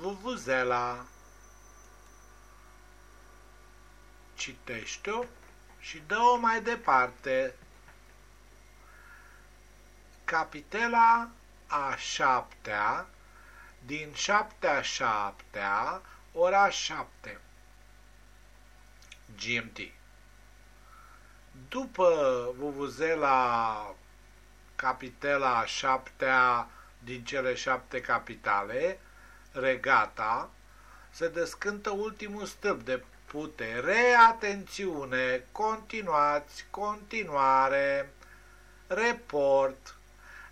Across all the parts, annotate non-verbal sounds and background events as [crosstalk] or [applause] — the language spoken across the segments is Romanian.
Vuvuzela. Citește-o și dă-o mai departe. Capitela a șaptea din șaptea șaptea, ora șapte. GMT. După Vuvuzela capitela a șaptea din cele șapte capitale, regata, se descântă ultimul stâlp de putere, atențiune, continuați, continuare, report,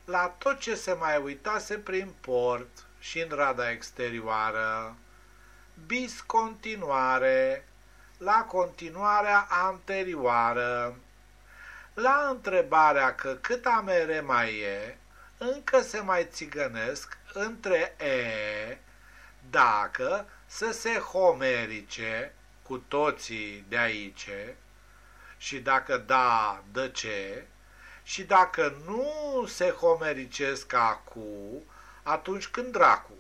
la tot ce se mai uitase prin port și în rada exterioară, bis continuare, la continuarea anterioară, la întrebarea că cât amere mai e, încă se mai țigănesc între E, dacă să se homerice cu toții de aici și dacă da, de ce, și dacă nu se homericesc acum, atunci când dracu.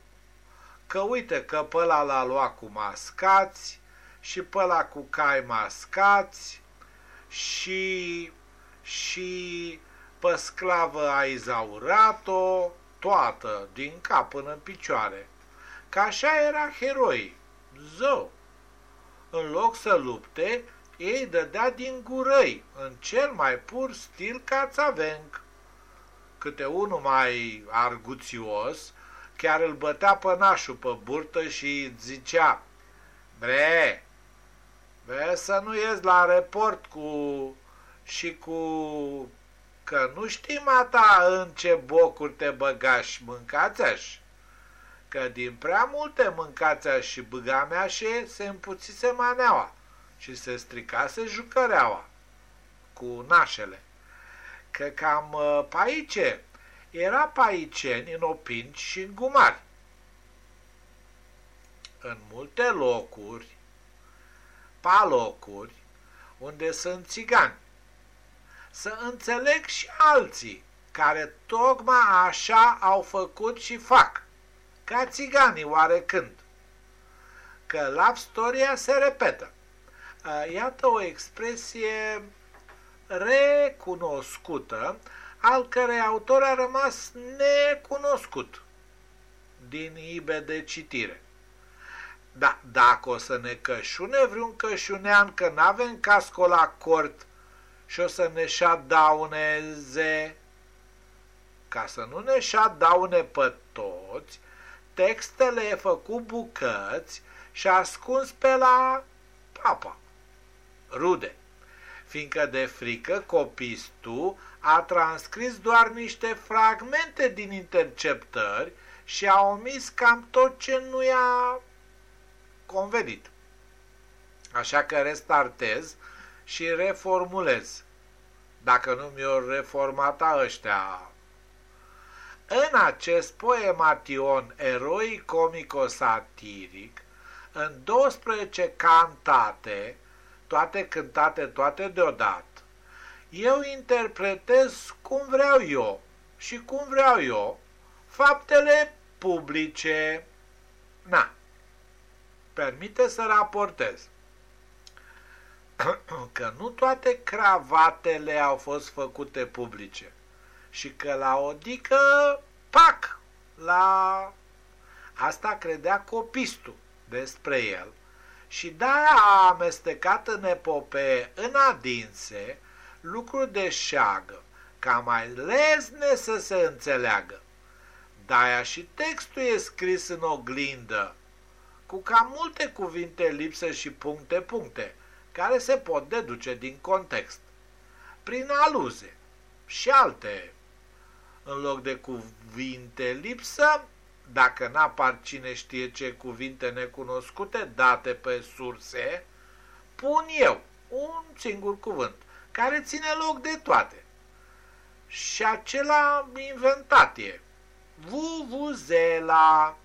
Că uite că pe ăla l-a luat cu mascați și pe ăla cu cai mascați și, și pe sclavă a izaurat-o toată, din cap până în picioare. Că așa era heroi, zău. În loc să lupte, ei dădea din gurăi, în cel mai pur stil cațavenc. Câte unul mai arguțios, chiar îl bătea pe nașul pe burtă și zicea, Bre, bre să nu ies la report cu și cu că nu știi mata în ce bocuri te băgași mâncați că din prea multe mâncați și băga mea și se împuțise maneaua și se stricase jucăreaua cu nașele. Că cam uh, pe aici era paiceni în opinci și în gumari. În multe locuri, palocuri, unde sunt țigani, să înțeleg și alții care tocmai așa au făcut și fac, ca țiganii oarecând. Că love storia se repetă. Iată o expresie recunoscută, al cărei autor a rămas necunoscut din ibe de citire. Da, dacă o să ne cășune vreun cășunean că n-avem casco la cort și o să ne dauneze, ca să nu ne daune pe toți, textele e făcut bucăți și ascuns pe la papa, rude, fiindcă de frică copistul a transcris doar niște fragmente din interceptări și a omis cam tot ce nu i-a convenit. Așa că restartez și reformulez. Dacă nu mi-o reformata ăștia. În acest poemation eroi comico-satiric, în 12 cantate, toate cântate toate deodată, eu interpretez cum vreau eu și cum vreau eu faptele publice. Na, permite să raportez [clears throat] că nu toate cravatele au fost făcute publice și că la odică, pac, la... Asta credea copistul despre el și de-aia a amestecat în epopee, în adinse, lucruri de șagă, ca mai lezne să se înțeleagă. De-aia și textul e scris în oglindă, cu cam multe cuvinte lipsă și puncte-puncte, care se pot deduce din context, prin aluze și alte. În loc de cuvinte lipsă, dacă n-apar cine știe ce cuvinte necunoscute date pe surse, pun eu un singur cuvânt, care ține loc de toate. Și acela inventat e. Vuvuzela.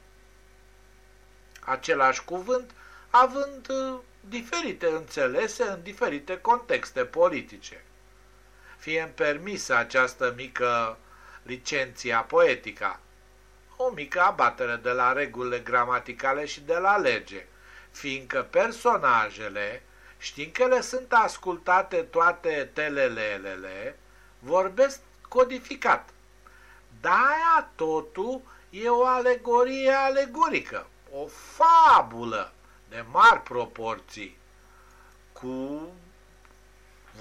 Același cuvânt având uh, diferite înțelese în diferite contexte politice. Fie permisă această mică licenția poetică, o mică abatere de la regulile gramaticale și de la lege, fiindcă personajele, știind că le sunt ascultate toate telelelele, vorbesc codificat. De-aia totul e o alegorie alegorică, o fabulă de mari proporții, cu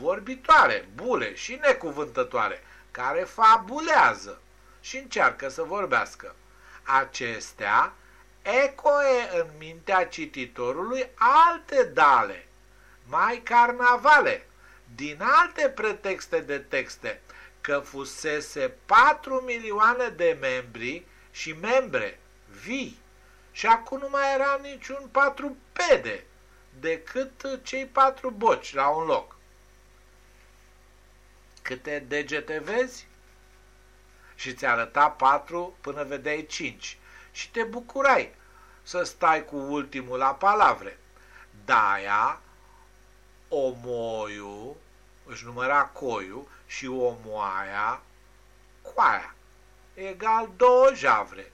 vorbitoare, bule și necuvântătoare, care fabulează și încearcă să vorbească. Acestea ecoe în mintea cititorului alte dale, mai carnavale, din alte pretexte de texte, că fusese 4 milioane de membri și membre vii și acum nu mai era niciun patru pede decât cei patru boci la un loc. Câte degete vezi? Și ți arăta patru până vedeai cinci și te bucurai să stai cu ultimul la palavre. Daia, omoiu, își număra coiu și omoaia, coaia, egal două javre.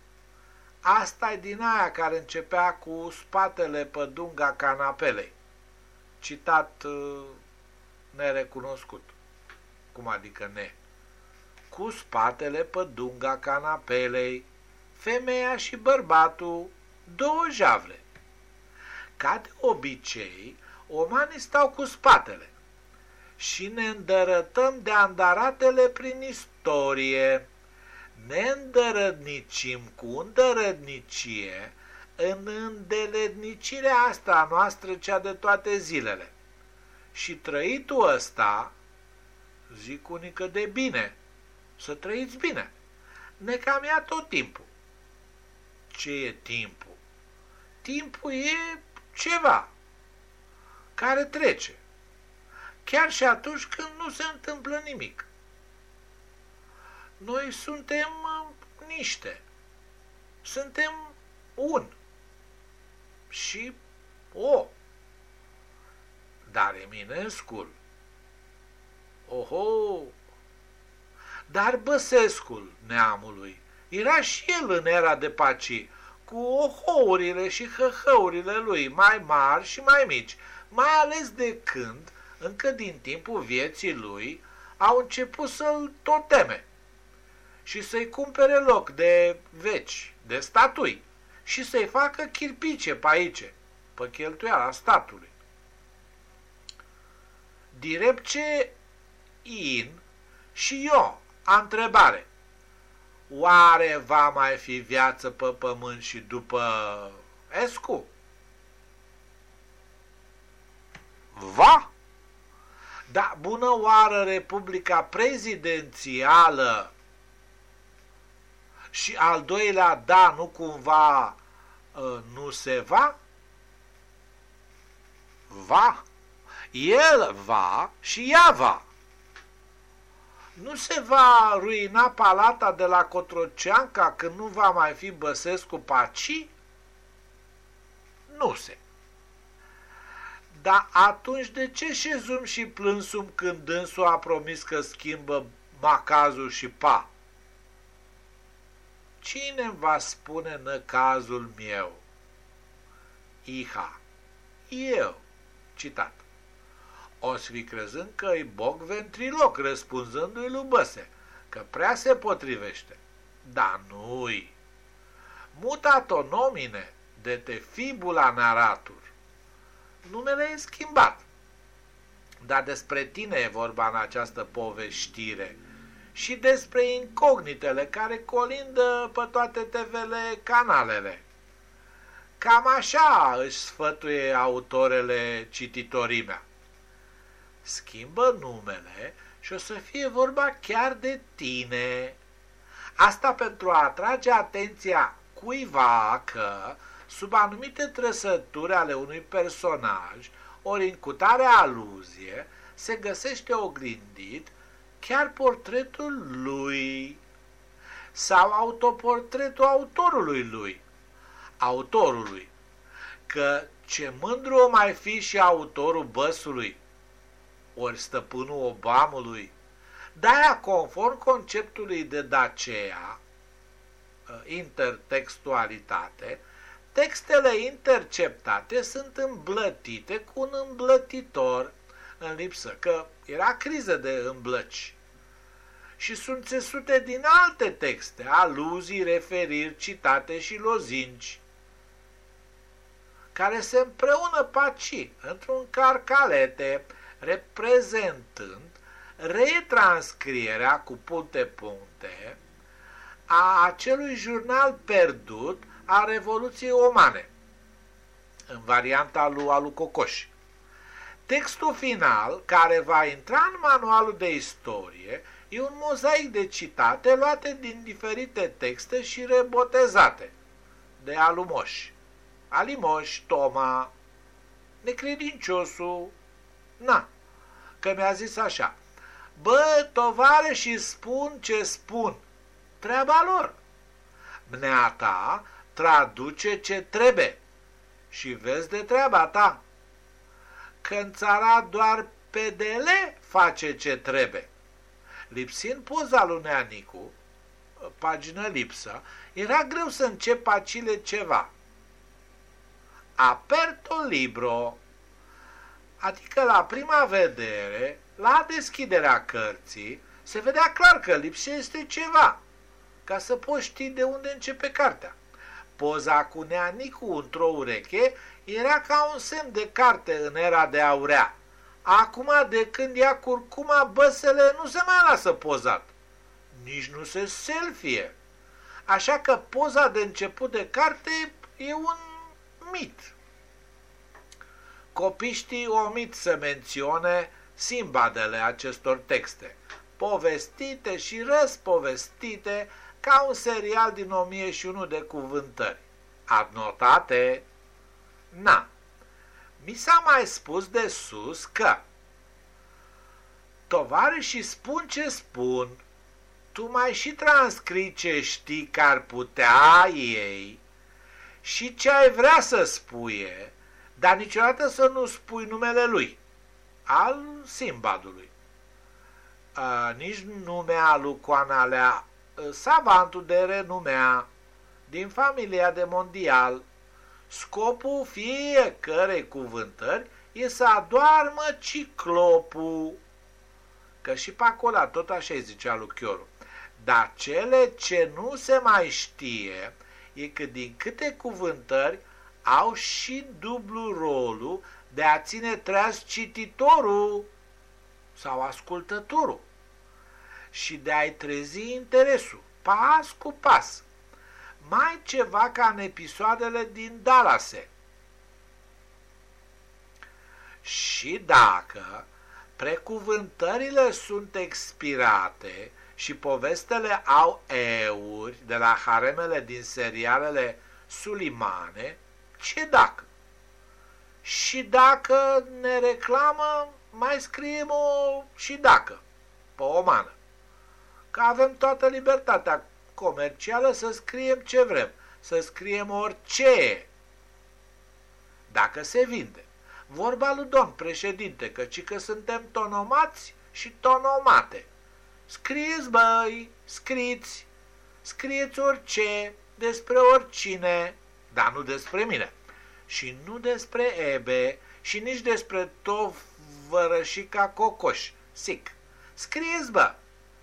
Asta e din aia care începea cu spatele pe dunga canapelei. Citat uh, nerecunoscut. Cum adică ne? Cu spatele pe dunga canapelei, femeia și bărbatul, două javre. Ca de obicei, omanii stau cu spatele și ne îndărătăm de andaratele prin istorie ne îndărădnicim cu îndărădnicie în îndelednicirea asta noastră cea de toate zilele. Și trăitul ăsta, zic unică de bine, să trăiți bine, ne cam ia tot timpul. Ce e timpul? Timpul e ceva care trece, chiar și atunci când nu se întâmplă nimic. Noi suntem uh, niște. Suntem un. Și o. Dar Eminescul, oho, dar Băsescul neamului era și el în era de paci, cu ohourile și hăhăurile lui, mai mari și mai mici, mai ales de când, încă din timpul vieții lui, au început să-l toteme și să-i cumpere loc de veci, de statui și să-i facă chirpice pe aici, pe cheltuiala statului. Direct ce in și eu, a întrebare, oare va mai fi viață pe pământ și după Escu? Va? Da, bună oară Republica Prezidențială și al doilea da nu cumva uh, nu se va? Va. El va și ea va. Nu se va ruina palata de la Cotroceanca când nu va mai fi Băsescu Paci? Nu se. Dar atunci de ce șezum și plânsum când dânsul a promis că schimbă macazul și pa? Cine va spune cazul meu? Iha. Eu. Citat. O să fi crezând că e boc ventriloc, răspunzându-i lui Băse, că prea se potrivește. Dar nu-i. Mutato nomine de te fibula naratur. Numele e schimbat. Dar despre tine e vorba în această povestire și despre incognitele care colindă pe toate TV-le canalele. Cam așa își sfătuie autorele cititorii mea. Schimbă numele și o să fie vorba chiar de tine. Asta pentru a atrage atenția cuiva că, sub anumite trăsături ale unui personaj, ori în cutare aluzie, se găsește oglindit chiar portretul lui sau autoportretul autorului lui, autorului, că ce mândru o mai fi și autorul băsului, ori stăpânul Obamului, de-aia, conform conceptului de Dacea, uh, intertextualitate, textele interceptate sunt îmblătite cu un îmblătitor în lipsă, că era criză de îmblăci. Și sunt țesute din alte texte, aluzii, referiri, citate și lozinci, care se împreună paci într-un carcalete, reprezentând retranscrierea cu punte-punte a acelui jurnal pierdut a Revoluției Omane, în varianta lui Alu Cocoș. Textul final, care va intra în manualul de istorie, e un mozaic de citate luate din diferite texte și rebotezate de Alumoș. Alimoș, Toma, necredinciosul, na, că mi-a zis așa, bă, tovare și spun ce spun, treaba lor. Mneata traduce ce trebuie și vezi de treaba ta. Că în țara doar PDL face ce trebuie. Lipsind poza lui Neanicu, pagină lipsă, era greu să încep acile ceva. Aperto libro, adică la prima vedere, la deschiderea cărții, se vedea clar că lipsește ceva, ca să poți ști de unde începe cartea. Poza cu neanicu într-o ureche era ca un semn de carte în era de aurea. Acum, de când ia curcuma, băsele nu se mai lasă pozat. Nici nu se selfie. Așa că poza de început de carte e un mit. Copiștii omit să mențione simbadele acestor texte, povestite și răspovestite ca un serial din 1001 de cuvântări. Adnotate? Na. Mi s-a mai spus de sus că și spun ce spun, tu mai și transcrii ce știi că ar putea ei și ce ai vrea să spuie, dar niciodată să nu spui numele lui, al Simbadului. A, nici numea lui Coanalea savantul de renumea din familia de mondial. Scopul fiecărei cuvântări e să adoarmă ciclopul. Că și pe acolo tot așa îi zicea lui Chioru. Dar cele ce nu se mai știe e că din câte cuvântări au și dublu rolul de a ține treaz cititorul sau ascultătorul și de a-i trezi interesul, pas cu pas. Mai ceva ca în episoadele din Dalase. Și dacă precuvântările sunt expirate și povestele au euri de la haremele din serialele Sulimane, ce dacă? Și dacă ne reclamă, mai scriem o și dacă, pe o mană că avem toată libertatea comercială să scriem ce vrem, să scriem orice, dacă se vinde. Vorba lui domn președinte, căci că suntem tonomați și tonomate. Scrieți, băi, scriți, scrieți orice, despre oricine, dar nu despre mine. Și nu despre Ebe și nici despre tovărășica Cocoș, sic. Scrieți, bă,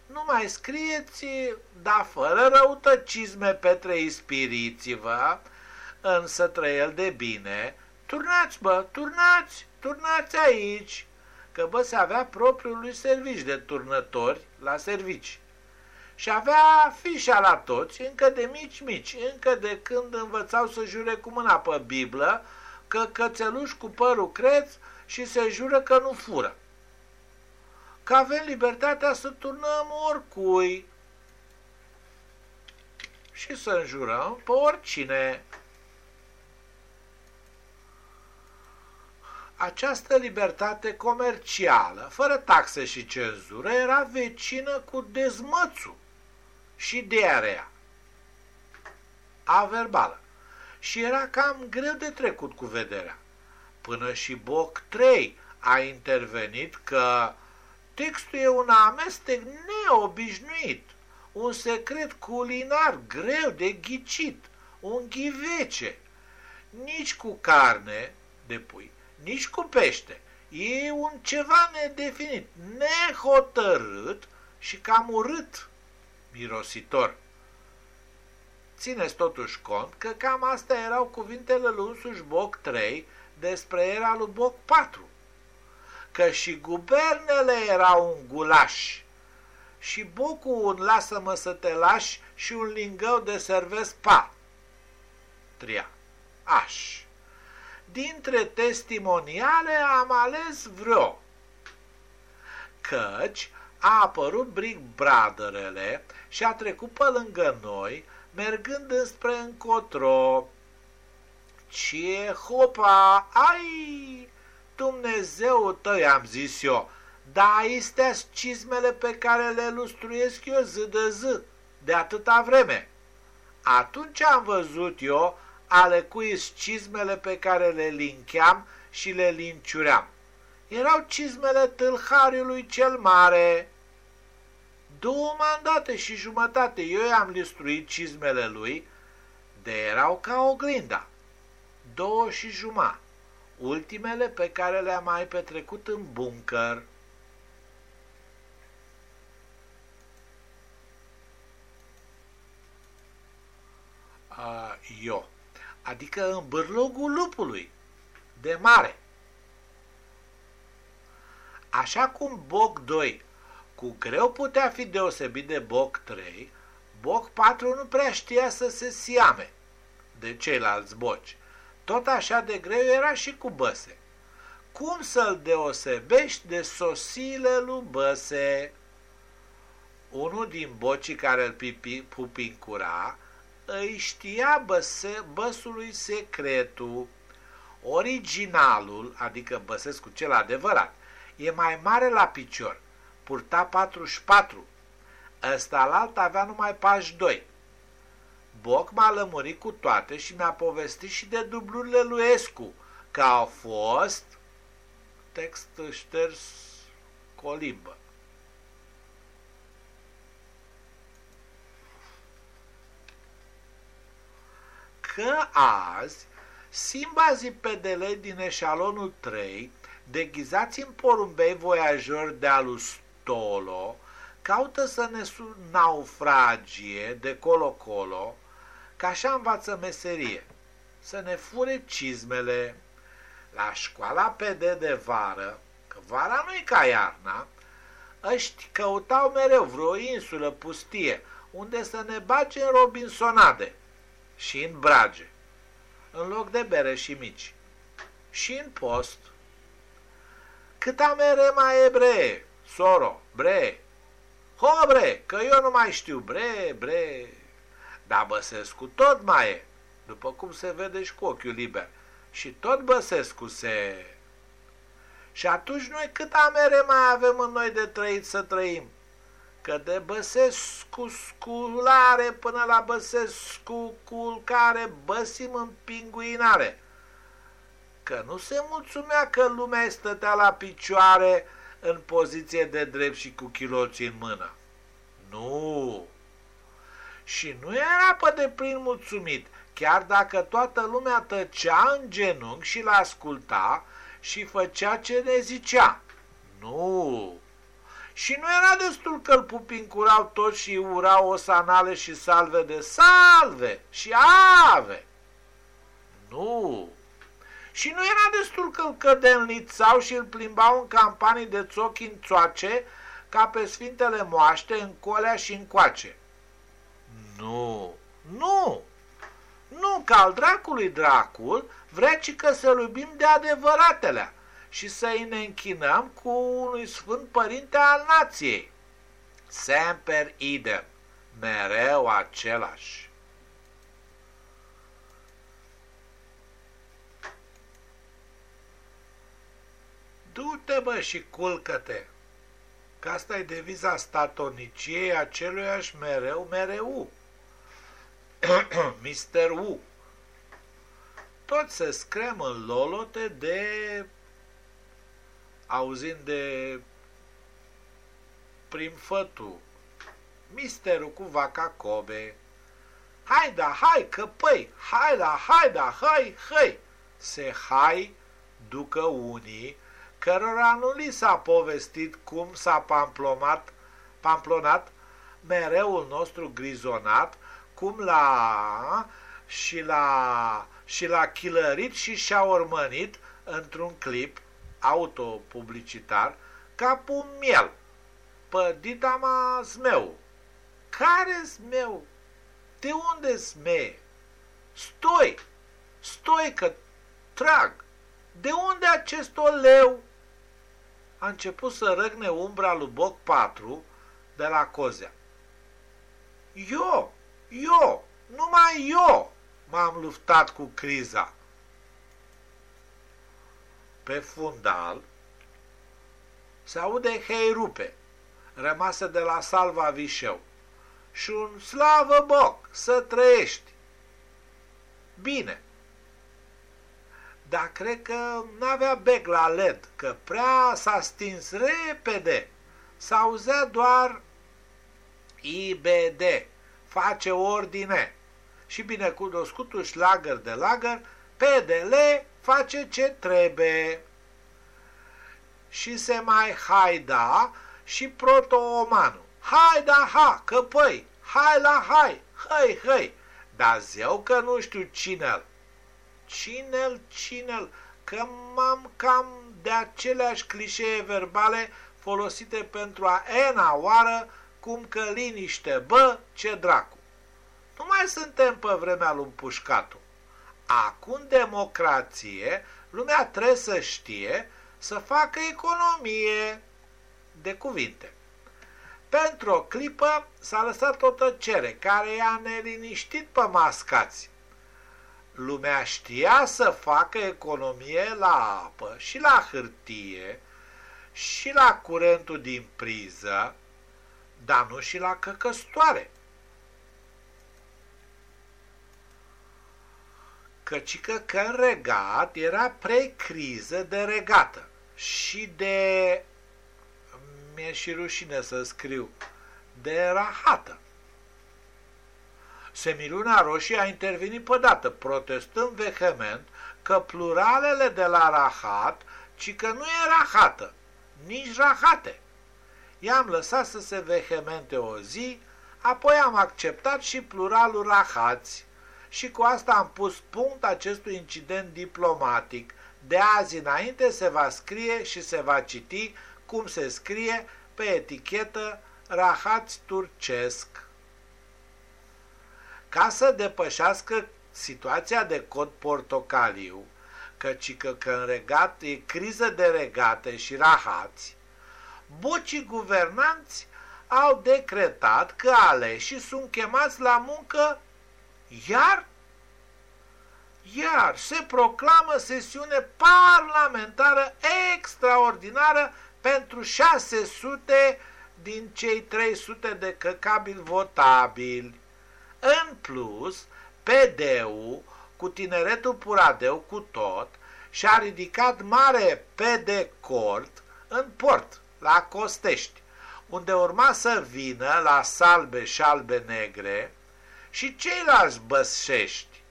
nu mai scrieți, dar fără răutăcisme pe trei spiriți-vă, însă trăiel de bine, turnați, bă, turnați, turnați aici, că bă se avea propriul lui servici de turnători la servici. Și avea fișa la toți, încă de mici-mici, încă de când învățau să jure cu mâna pe Biblă, că cățeluși cu părul creț și se jură că nu fură că avem libertatea să turnăm oricui și să înjurăm pe oricine. Această libertate comercială, fără taxe și cenzură, era vecină cu dezmățul și diarea a verbală și era cam greu de trecut cu vederea. Până și Boc 3 a intervenit că Textul e un amestec neobișnuit, un secret culinar greu de ghicit, un ghivece. Nici cu carne de pui, nici cu pește. E un ceva nedefinit, nehotărât și cam urât, mirositor. Țineți totuși cont că cam astea erau cuvintele lui însuși Boc 3 despre era lui Boc 4. Că și guvernele erau un gulaș și Bocul un lasă-mă să te lași și un lingău de servesc pa. Tria. Aș. Dintre testimoniale am ales vreo. Căci a apărut Big Brotherele și a trecut pe lângă noi, mergând înspre încotro. Ce hopa, ai, Dumnezeu tău, am zis eu, dar astea cizmele pe care le lustruiesc eu zi de zi, de atâta vreme. Atunci am văzut eu ale cui cizmele pe care le lincheam și le linciuream. Erau cizmele tâlhariului cel mare. Două mandate și jumătate eu i-am listruit cizmele lui, de erau ca oglinda. Două și jumătate. Ultimele pe care le-am mai petrecut în buncăr. Uh, eu, adică în bârlogul lupului, de mare. Așa cum Boc 2 cu greu putea fi deosebit de Boc 3, Boc 4 nu prea știa să se siame de ceilalți boci. Tot așa de greu era și cu Băse. Cum să-l deosebești de sosile lui Băse? Unul din bocii care îl pupincura îi știa băse, băsului secretul. Originalul, adică Băsescu cel adevărat, e mai mare la picior, purta 44. Ăsta alt avea numai 42. Boc m-a lămurit cu toate și mi-a povestit și de dublurile lui Escu, că au fost text șters colimbă. Că azi Simba zipedele din eșalonul 3, deghizați în porumbei voiajori de alu Stolo, caută să ne naufragie de colo-colo, ca așa învață meserie, să ne fure cizmele. La școala PD de vară, că vara nu-i ca iarna, ăști căutau mereu vreo insulă pustie, unde să ne bage în robinsonade și în brage, în loc de bere și mici, și în post. Câta mere mai e bre, soro, bre, ho bre, că eu nu mai știu, bre, bre, dar Băsescu tot mai e, după cum se vede și cu ochiul liber. Și tot Băsescu se... Și atunci noi cât amere mai avem în noi de trăit să trăim? Că de Băsescu sculare până la Băsescu culcare băsim în pinguinare. Că nu se mulțumea că lumea stătea la picioare în poziție de drept și cu chiloții în mână. Nu! și nu era pe deplin mulțumit, chiar dacă toată lumea tăcea în genunchi și l-asculta și făcea ce ne zicea. Nu! Și nu era destul că îl pupincurau toți și urau osanale și salve de salve și ave. Nu! Și nu era destul că îl cădelnițau și îl plimbau în campanii de țochi în țoace, ca pe Sfintele Moaște, în colea și în coace. Nu, nu, nu, ca al dracului dracul, vrea ci că să iubim de adevăratele și să-i ne închinăm cu unui sfânt părinte al nației. Semper idem, mereu același. Du-te, bă, și culcă-te, că asta e deviza statoniciei aceluiași mereu, mereu. [clears throat] Mr. Wu. Tot se screm în lolote de auzind de prim fătu, misterul cu vaca Kobe. Hai da, hai, căpăi, hai da, hai da, hai, hai, se hai ducă unii, cărora nu li s-a povestit cum s-a pamplomat, pamplonat mereul nostru grizonat, cum l-a și l-a și l-a chilărit și și-a urmănit într-un clip autopublicitar ca un miel. Pădita ma zmeu. Care zmeu? De unde zme? Stoi! Stoi că trag! De unde acest oleu? A început să răgne umbra lui Boc 4 de la Cozea. Eu, eu, numai eu m-am luptat cu criza. Pe fundal se aude heirupe, rămasă de la Salva Vișeu, și un slavă boc, să trăiești. Bine, dar cred că n-avea bec la led, că prea s-a stins repede. S-auzea doar IBD, face ordine. Și binecunoscutul șlagăr de lagăr, PDL face ce trebuie. Și se mai haida și proto-omanul. Hai da ha, că păi, hai la hai, hai, hai. Dar zeu că nu știu cine-l. Cine-l, cine-l, că m-am cam de aceleași clișee verbale folosite pentru a ena oară cum că liniște, bă, ce dracu. Nu mai suntem pe vremea lui Pușcatu. Acum democrație, lumea trebuie să știe să facă economie de cuvinte. Pentru o clipă s-a lăsat o tăcere care i-a neliniștit pe mascați. Lumea știa să facă economie la apă și la hârtie și la curentul din priză, dar nu și la căcăstoare. Căcică că în regat era precriză de regată și de... mi-e și rușine să scriu, de rahată. Semiluna Roșie a intervenit pe dată, protestând vehement că pluralele de la rahat, ci că nu e rahată, nici rahate. I-am lăsat să se vehemente o zi, apoi am acceptat și pluralul rahați și cu asta am pus punct acestui incident diplomatic. De azi înainte se va scrie și se va citi cum se scrie pe etichetă rahați turcesc. Ca să depășească situația de cod portocaliu, căci că, că în regat e criză de regate și rahați, bocii guvernanți au decretat că aleșii sunt chemați la muncă iar iar se proclamă sesiune parlamentară extraordinară pentru 600 din cei 300 de căcabili votabili. În plus, PD-ul, cu tineretul Puradeu cu tot, și-a ridicat mare PD cort în port, la Costești, unde urma să vină la salbe și albe negre și ceilalți băsești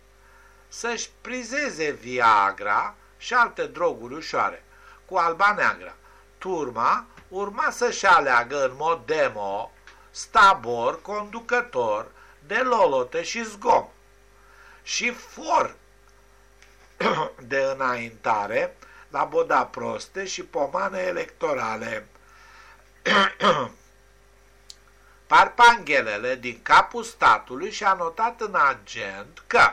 să-și prizeze Viagra și alte droguri ușoare cu alba neagră. Turma urma să-și aleagă în mod demo stabor conducător de lolote și zgom și for [clears throat] de înaintare la boda proste și pomane electorale. [clears throat] Parpanghelele din capul statului și-a notat în agent că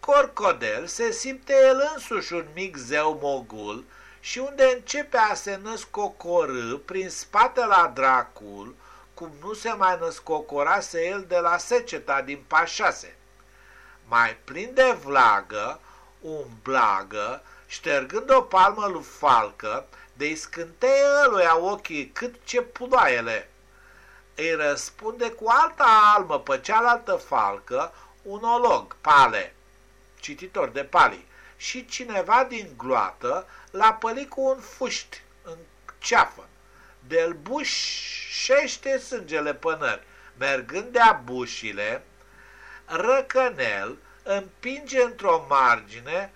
Corcodel se simte el însuși un mic zeu mogul și unde începe a se născocorâ prin spate la dracul, cum nu se mai născocorase el de la seceta din pașase. Mai plin de vlagă, un blagă, ștergând o palmă lui falcă, de-i scânteie ăluia ochii cât ce pudoaiele. Îi răspunde cu alta almă pe cealaltă falcă un olog, pale, cititor de pali, și cineva din gloată l-a pălit cu un fuști în ceafă. De-l bușește sângele pânări. Mergând de-a bușile, Răcănel împinge într-o margine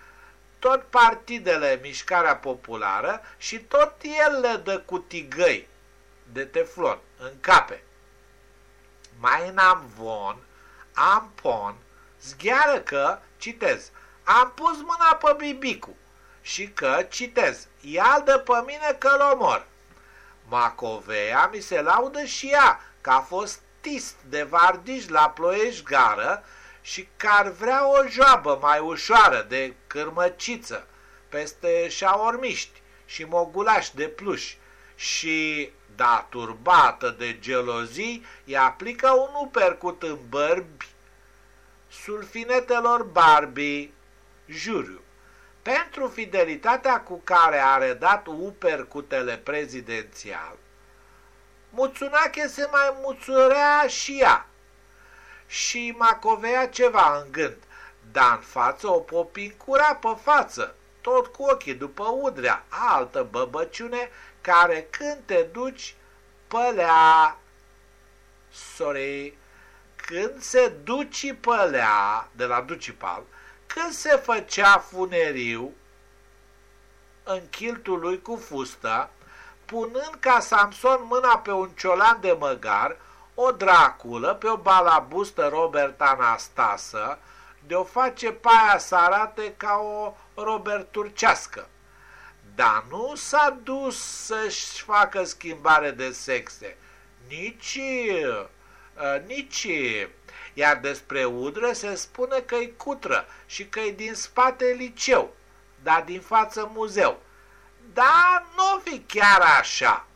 tot partidele Mișcarea Populară și tot el le dă cu tigăi de teflon în cape. Mai în amvon, ampon, zgheară că, citez, am pus mâna pe bibicu și că, citez, ia de pe mine că-l omor. Macovea mi se laudă și ea că a fost tist de vardiș la ploiești gară și că ar vrea o joabă mai ușoară de cârmăciță peste șaormiști și mogulași de pluș. Și, da turbată de gelozii, îi aplică un upercut în bărbi sulfinetelor Barbie, juriu, pentru fidelitatea cu care a redat upercutele prezidențial, Muțunache se mai muțurea și ea. Și Macovea ceva în gând, dar în față o popincura pe față, tot cu ochii după udrea, altă băbăciune care când te duci pălea, sorry, când se duci pălea de la Ducipal, când se făcea funeriu în chiltul lui cu fustă, punând ca Samson mâna pe un ciolan de măgar, o draculă pe o balabustă Robert Anastasă, de o face pe aia să arate ca o Robert turcească. Dar nu s-a dus să-și facă schimbare de sexe, nici, uh, nici, iar despre udră se spune că-i cutră și că-i din spate liceu, dar din față muzeu. Dar nu fi chiar așa.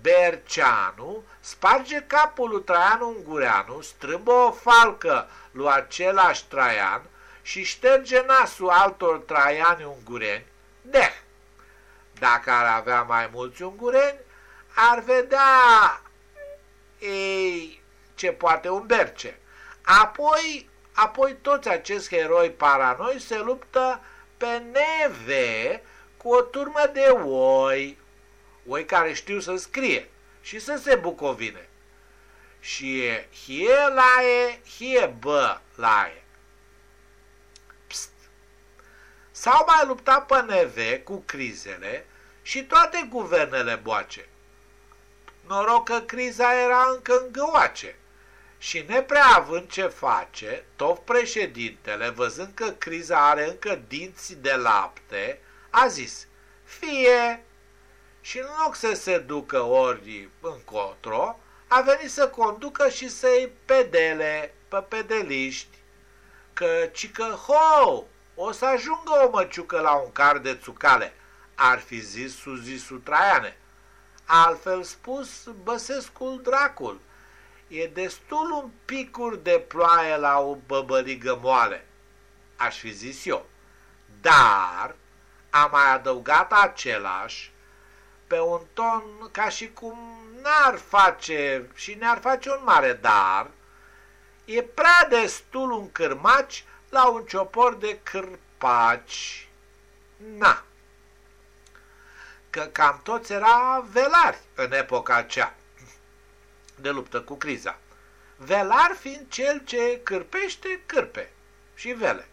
Berceanu sparge capul lui Traian Ungureanu, strâmbă o falcă lui același Traian și șterge nasul altor Traiani ungureni, deh. Dacă ar avea mai mulți ungureni, ar vedea ei, ce poate un berce. Apoi, apoi toți acești heroi paranoi se luptă pe neve cu o turmă de oi, oi care știu să scrie și să se bucovine. Și e hie laie, hie bă laie. Pst. S-au mai luptat pe neve cu crizele și toate guvernele boace. Noroc că criza era încă în găoace. Și neprea având ce face, tot președintele, văzând că criza are încă dinți de lapte, a zis, fie, și în loc să se ducă ori încotro, a venit să conducă și să-i pedele pe pedeliști, că cică ho, o să ajungă o măciucă la un car de țucale, ar fi zis Suzisu Traiane. Altfel spus, Băsescul Dracul, e destul un picur de ploaie la o băbărigă moale, aș fi zis eu. Dar a mai adăugat același pe un ton ca și cum n-ar face și ne-ar face un mare dar, e prea destul un cârmaci la un ciopor de cârpaci. Na! Că cam toți era velari în epoca aceea de luptă cu criza. Velar fiind cel ce cârpește cârpe și vele.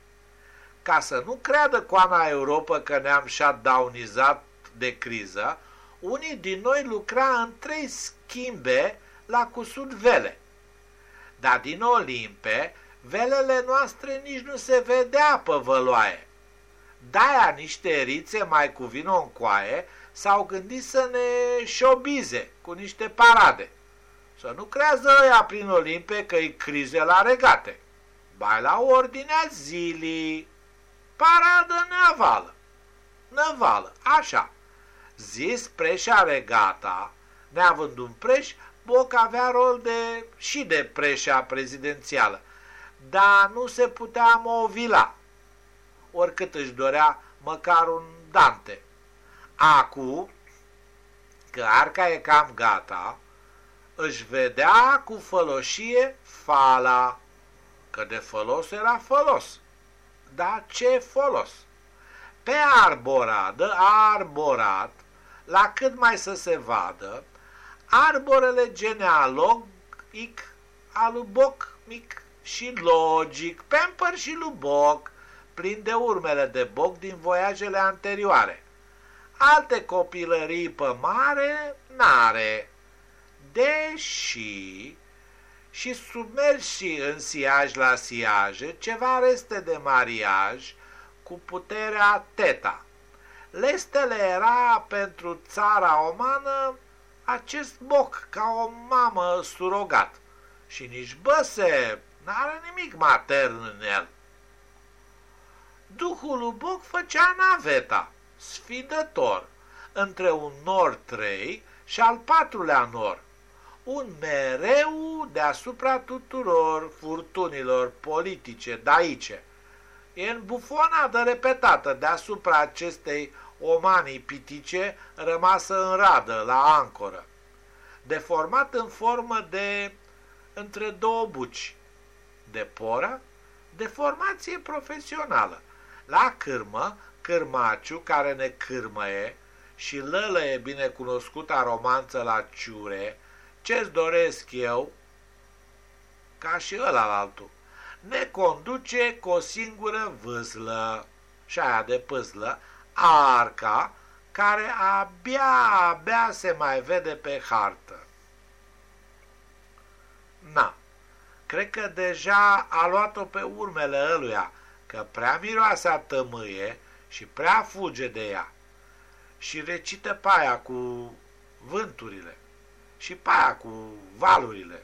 Ca să nu creadă coana Europa că ne-am shutdownizat de criză, unii din noi lucra în trei schimbe la cusut vele. Dar din Olimpe, velele noastre nici nu se vedea pe văloaie. De-aia niște erițe mai cu vino în coaie s-au gândit să ne șobize cu niște parade. Să nu crează ăia prin Olimpe că e crize la regate. Bai la ordinea zilii. Paradă neavală. Năvală, așa. Zis preșa regata, neavând un preș, Boc avea rol de, și de preșa prezidențială, dar nu se putea movila, oricât își dorea măcar un Dante. Acu, că arca e cam gata, își vedea cu făloșie fala, că de folos era folos. Dar ce folos? Pe arboradă, arborat, la cât mai să se vadă, arborele genealogic al lui Boc mic și logic, Pemper și lui Boc, plin de urmele de Boc din voiajele anterioare. Alte copilării pe mare n-are, deși și submerși în siaj la siaje ceva reste de mariaj cu puterea teta. Lestele era pentru țara omană acest boc ca o mamă surogat și nici băse n-are nimic matern în el. Duhul lui Boc făcea naveta, sfidător, între un nor trei și al patrulea nor, un mereu deasupra tuturor furtunilor politice daice. E în bufonadă repetată deasupra acestei omanii pitice rămasă în radă la ancoră, deformat în formă de între două buci, de poră, de formație profesională. La cârmă, cârmaciu care ne cârmăie și lălăie binecunoscuta romanță la ciure, ce-ți doresc eu, ca și ăla altul, ne conduce cu o singură vâslă, și aia de pâzlă, arca, care abia, abia se mai vede pe hartă. Na, cred că deja a luat-o pe urmele ăluia, că prea miroase a tămâie și prea fuge de ea. Și recită paia cu vânturile și paia cu valurile,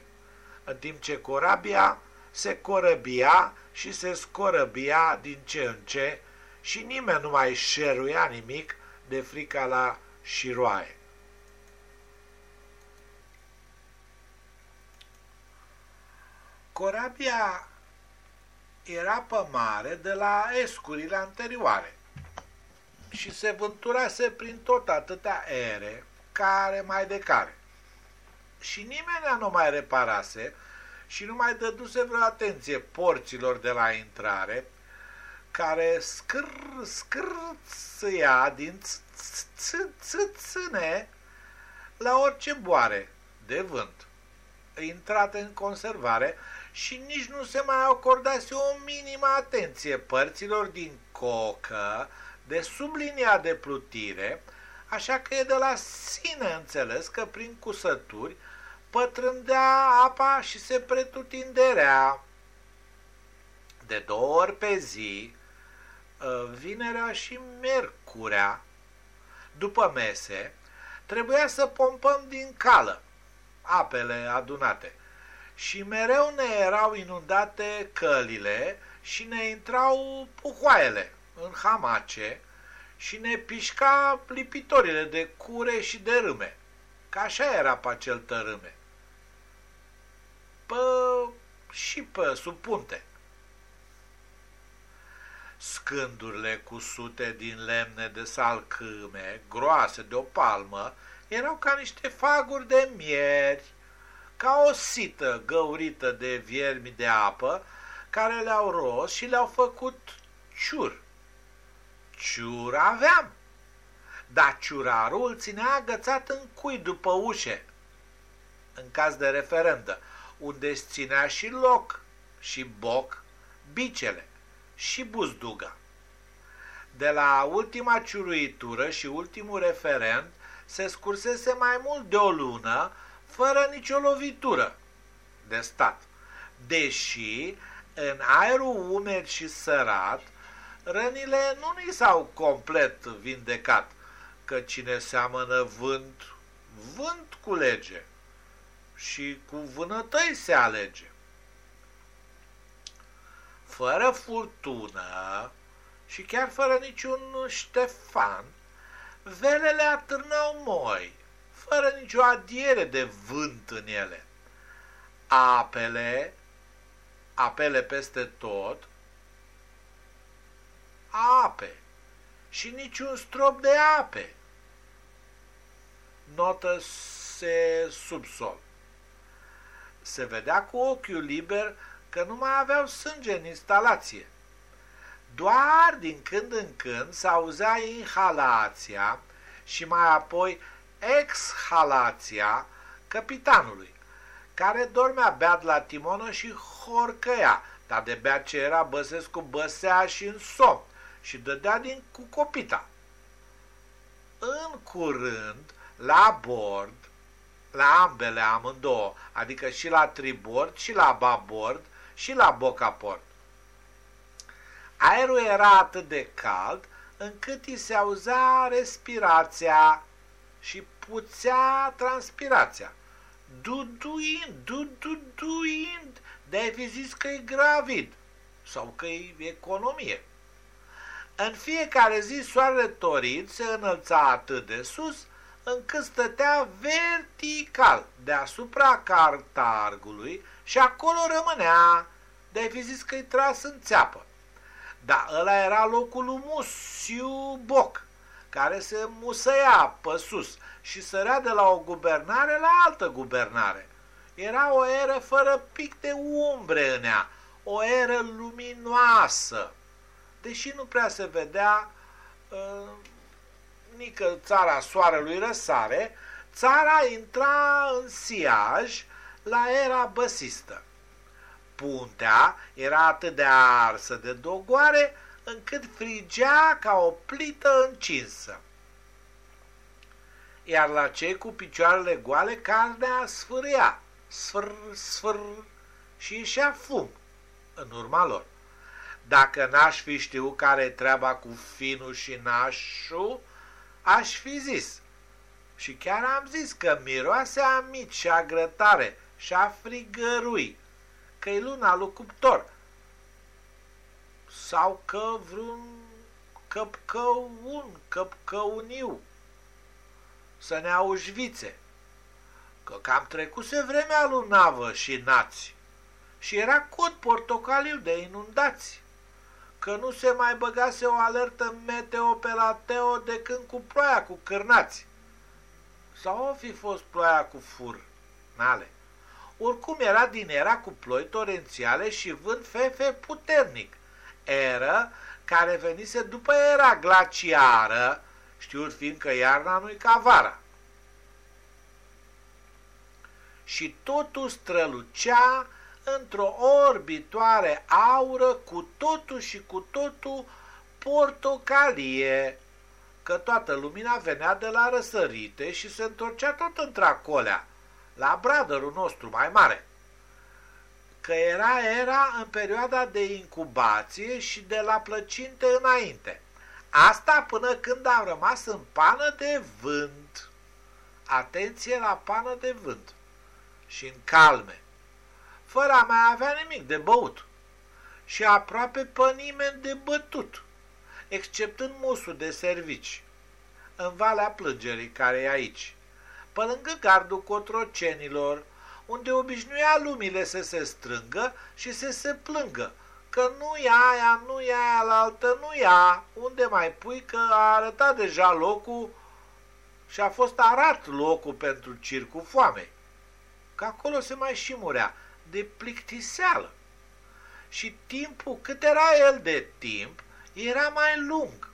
în timp ce corabia se corăbia și se scorăbia din ce în ce și nimeni nu mai șeruia nimic de frica la șiroaie. Corabia era pe mare de la escurile anterioare și se vânturase prin tot atâtea ere, care mai de care. Și nimeni nu mai reparase și nu mai dăduse vreo atenție porților de la intrare, care scr, scârțâia din țâțâne la orice boare de vânt. Intrate în conservare și nici nu se mai acordase o minimă atenție părților din cocă de sub linia de plutire, așa că e de la sine înțeles că prin cusături pătrândea apa și se pretutinderea. De două ori pe zi, ă, vinerea și miercurea, după mese, trebuia să pompăm din cală apele adunate și mereu ne erau inundate călile și ne intrau puhoaiele în hamace și ne pișca lipitorile de cure și de râme. Ca așa era pe acel tărâme. Pă, și pe sub punte. Scândurile cu sute din lemne de salcâme, groase de o palmă, erau ca niște faguri de mieri, ca o sită găurită de viermi de apă, care le-au ros și le-au făcut ciur. Ciur aveam, dar ciurarul ținea agățat în cui după ușe, în caz de referendă, unde îți ținea și loc, și boc, bicele și buzduga. De la ultima ciuruitură și ultimul referent se scursese mai mult de o lună fără nicio lovitură de stat, deși în aerul umed și sărat rănile nu ni s-au complet vindecat, că cine seamănă vânt, vânt culege și cu vânătăi se alege. Fără furtună și chiar fără niciun Ștefan, velele atârnau moi, fără nicio adiere de vânt în ele. Apele, apele peste tot, ape și niciun strop de ape. Notă se subsol. Se vedea cu ochiul liber că nu mai aveau sânge în instalație. Doar din când în când s-auzea inhalația și mai apoi exhalația capitanului, care dormea beat la timonă și horcăia, dar de beat ce era Băsescu băsea și în somn și dădea din cu copita. În curând, la bord, la ambele amândouă, adică și la tribord, și la babord, și la bocaport. Aerul era atât de cald încât îi se auzea respirația și puțea transpirația. Duduind, duduind, de-ai fi zis că e gravid sau că e economie. În fiecare zi soarele torit se înălța atât de sus încât stătea vertical deasupra cartargului și acolo rămânea, de fi zis că-i tras în țeapă. Dar ăla era locul lui Musiu Boc, care se musăia pe sus și sărea de la o guvernare la altă guvernare. Era o eră fără pic de umbre în ea, o eră luminoasă, deși nu prea se vedea uh, nică țara soarelui răsare, țara intra în siaj la era băsistă. Puntea era atât de arsă de dogoare încât frigea ca o plită încinsă. Iar la cei cu picioarele goale carnea sfâria, sfâr, sfâr și ieșea fum în urma lor. Dacă n-aș fi știut care treaba cu finul și nașul, aș fi zis. Și chiar am zis că miroase a mici și a grătare și a frigărui, că e luna lui cuptor. Sau că vreun căpcăun, căpcăuniu, să ne aușvițe, că cam trecuse vremea lui navă și nați și era cod portocaliu de inundați că nu se mai băgase o alertă meteo pe la Teo de când cu ploaia cu cârnați. Sau o fi fost ploaia cu fur, nale. Oricum era din era cu ploi torențiale și vânt fefe puternic. Era care venise după era glaciară, știut fiindcă iarna nu-i ca vara. Și totul strălucea într-o orbitoare aură cu totul și cu totul portocalie, că toată lumina venea de la răsărite și se întorcea tot într-acolea, la bradărul nostru mai mare, că era era în perioada de incubație și de la plăcinte înainte. Asta până când am rămas în pană de vânt. Atenție la pană de vânt și în calme fără a mai avea nimic de băut. Și aproape pe nimeni de bătut, exceptând musul de servici, în Valea Plângerii, care e aici, pe lângă gardul cotrocenilor, unde obișnuia lumile să se strângă și să se plângă, că nu e aia, nu e aia la altă, nu ia, unde mai pui? Că a arătat deja locul și a fost arat locul pentru circul foamei. Că acolo se mai și murea, de plictiseală. Și timpul, cât era el de timp, era mai lung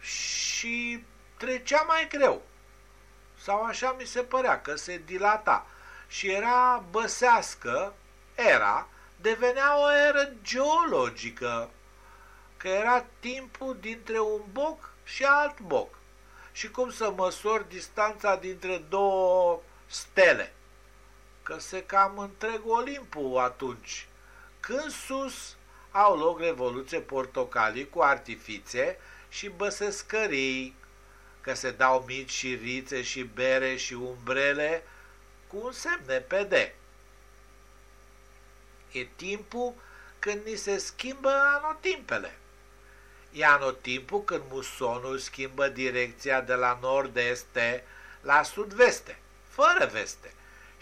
și trecea mai greu. Sau așa mi se părea, că se dilata. Și era băsească, era, devenea o eră geologică, că era timpul dintre un boc și alt boc. Și cum să măsori distanța dintre două stele? Că se cam întreg Olimpul atunci. Când sus au loc revoluție portocalii cu artifițe și băsescării, că se dau mici și rițe și bere și umbrele cu un semn de PD. E timpul când ni se schimbă anotimpele. E anotimpul când musonul schimbă direcția de la nord-este la sud-veste, fără veste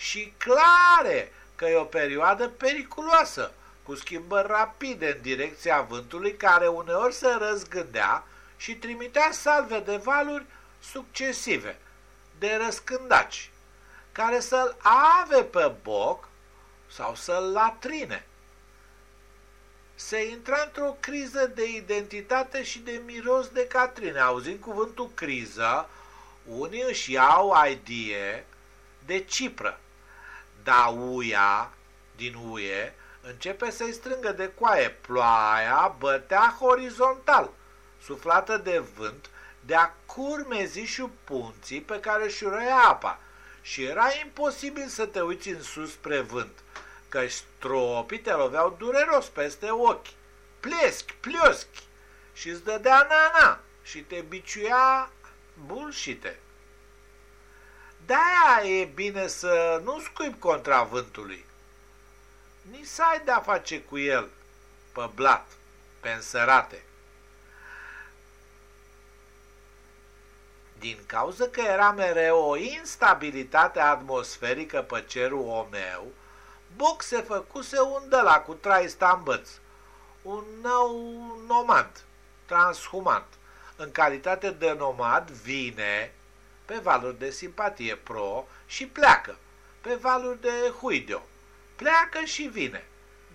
și clare că e o perioadă periculoasă, cu schimbări rapide în direcția vântului care uneori se răzgândea și trimitea salve de valuri succesive, de răscândaci, care să-l ave pe boc sau să-l latrine. se intra într-o criză de identitate și de miros de Catrine. Auzind cuvântul criză, unii își iau idee de cipră, dar uia din uie începe să-i strângă de coaie. Ploaia bătea horizontal, suflată de vânt, de-a curmezișul punții pe care și apa și era imposibil să te uiți în sus spre vânt, că stropii te loveau dureros peste ochi, pleschi, plioschi și îți dădea nana și te biciuia bulșite. De-aia e bine să nu scuip contra vântului, nici să ai de-a face cu el pe blat, pe însărate. Din cauza că era mereu o instabilitate atmosferică pe cerul omeu, Boc se făcuse un de la cu trai stambăț, un nou nomad, transhumant. În calitate de nomad vine pe valuri de simpatie pro și pleacă pe valuri de huideo. Pleacă și vine.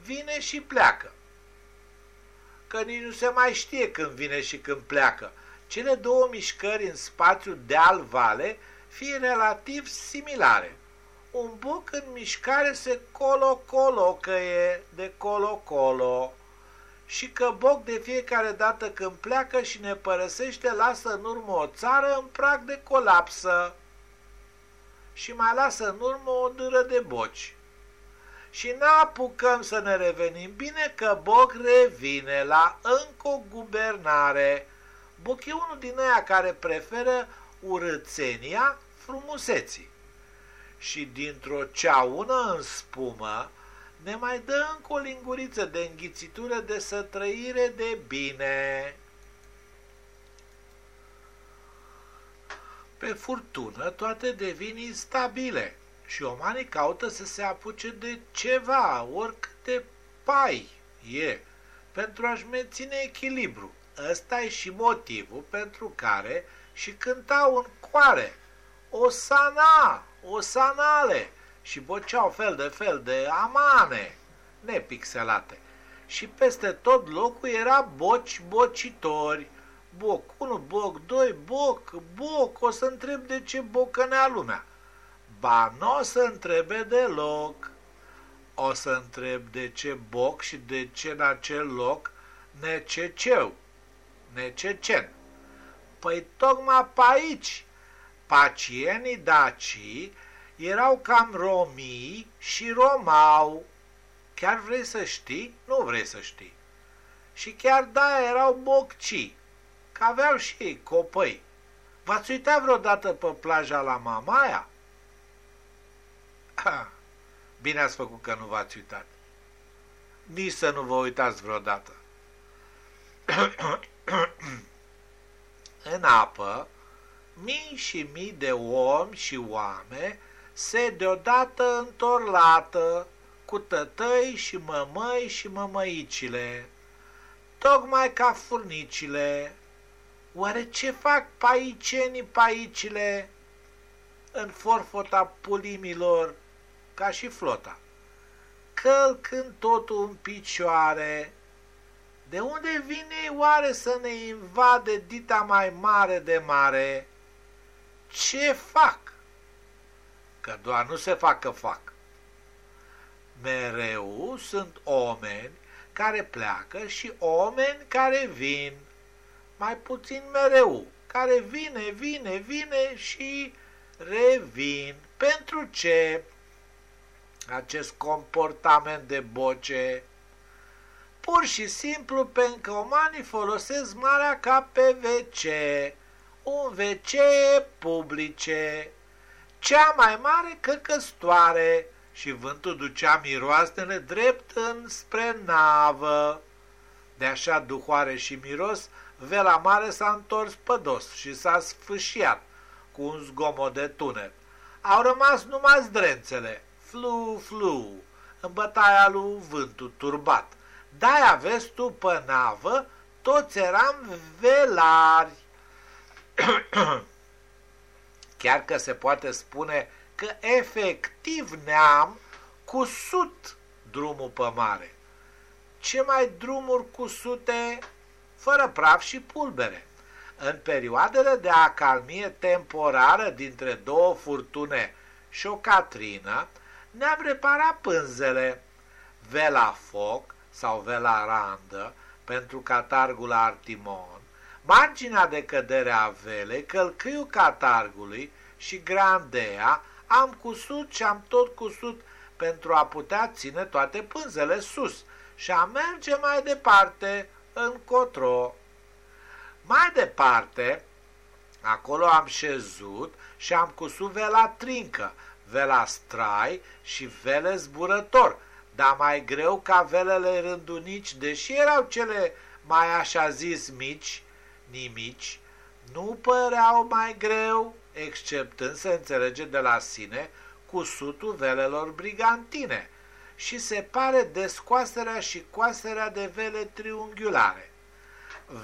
Vine și pleacă. Că nici nu se mai știe când vine și când pleacă. Cele două mișcări în spațiu deal-vale fie relativ similare. Un buc în mișcare se colo-colo că e de colo-colo și că Boc de fiecare dată când pleacă și ne părăsește lasă în urmă o țară în prag de colapsă și mai lasă în urmă o dâră de boci. Și n-apucăm să ne revenim bine că Boc revine la încă o gubernare. Boc e unul din aia care preferă urățenia frumuseții. Și dintr-o ceaună în spumă, ne mai dă încă o linguriță de înghițitură de sătrăire de bine. Pe furtună toate devin instabile și omanii caută să se apuce de ceva, oricât de pai e, pentru a-și menține echilibru. Ăsta e și motivul pentru care și cântau în coare, o sana, o sanale, și boceau fel de fel de amane nepixelate. Și peste tot locul era boci bocitori. Boc 1, boc 2, boc, boc, o să întreb de ce bocănea lumea. Ba, nu o să întrebe deloc. O să întreb de ce boc și de ce în acel loc nececeu, nececen. Păi tocmai pe aici, pacienii dacii erau cam romii și romau. Chiar vrei să știi? Nu vrei să știi. Și chiar da, erau bocci, că aveau și ei copăi. V-ați uitat vreodată pe plaja la Mamaia? Ah, bine ați făcut că nu v-ați uitat. Nici să nu vă uitați vreodată. În apă, mii și mii de omi și oameni se deodată întorlată cu tătăi și mămăi și mămăicile, tocmai ca furnicile. Oare ce fac paicenii paicile în forfota pulimilor ca și flota? Călcând totul în picioare, de unde vine oare să ne invade dita mai mare de mare? Ce fac? Că doar nu se fac că fac. Mereu sunt omeni care pleacă și omeni care vin. Mai puțin mereu, care vine, vine, vine și revin. Pentru ce acest comportament de boce? Pur și simplu pentru că omanii folosesc marea ca pe WC, un WC publice, cea mai mare căcăstoare și vântul ducea miroasnele drept înspre navă. De așa duhoare și miros, vela mare s-a întors pădos și s-a sfâșiat cu un zgomot de tunet. Au rămas numai zdrențele, flu, flu, în bătaia lui vântul turbat. De-aia vezi tu pe navă, toți eram velari. [clears throat] chiar că se poate spune că efectiv ne-am cusut drumul pe mare. ce mai drumuri cusute, fără praf și pulbere. În perioadele de acalmie temporară dintre două furtune și o catrină, ne-am reparat pânzele, vela foc sau vela randă pentru catargul artimon, marginea de cădere a velei, călcâiul catargului și grandea, am cusut și am tot cusut pentru a putea ține toate pânzele sus și a merge mai departe încotro. Mai departe, acolo am șezut și am cusut vela trincă, vela strai și vele zburător, dar mai greu ca velele rândunici, deși erau cele mai așa zis mici, nimici, nu păreau mai greu, exceptând se înțelege de la sine cusutul velelor brigantine și se pare descoaserea și coaserea de vele triunghiulare.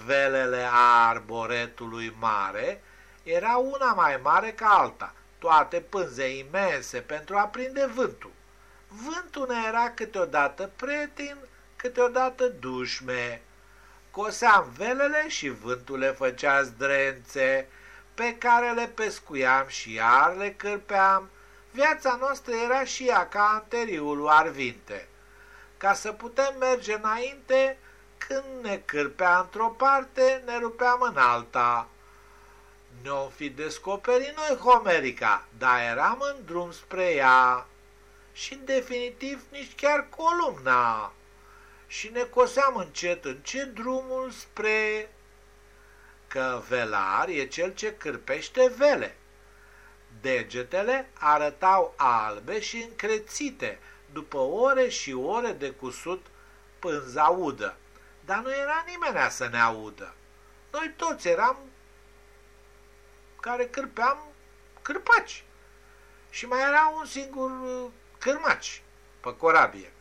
Velele a arboretului mare era una mai mare ca alta, toate pânze imense pentru a prinde vântul. Vântul ne era câteodată pretin, câteodată dușme. Coseam velele și vântul le făcea zdrențe, pe care le pescuiam și iar le cârpeam. Viața noastră era și ea ca anteriul arvinte. Ca să putem merge înainte, când ne cârpea într-o parte, ne rupeam în alta. Ne-o fi descoperit noi Homerica, dar eram în drum spre ea. Și, în definitiv, nici chiar columna. Și ne coseam încet, încet drumul spre că velar e cel ce cârpește vele. Degetele arătau albe și încrețite după ore și ore de cusut pânza udă, dar nu era nimeni să ne audă. Noi toți eram care cârpeam cârpaci. Și mai era un singur uh, cârmaci pe corabie,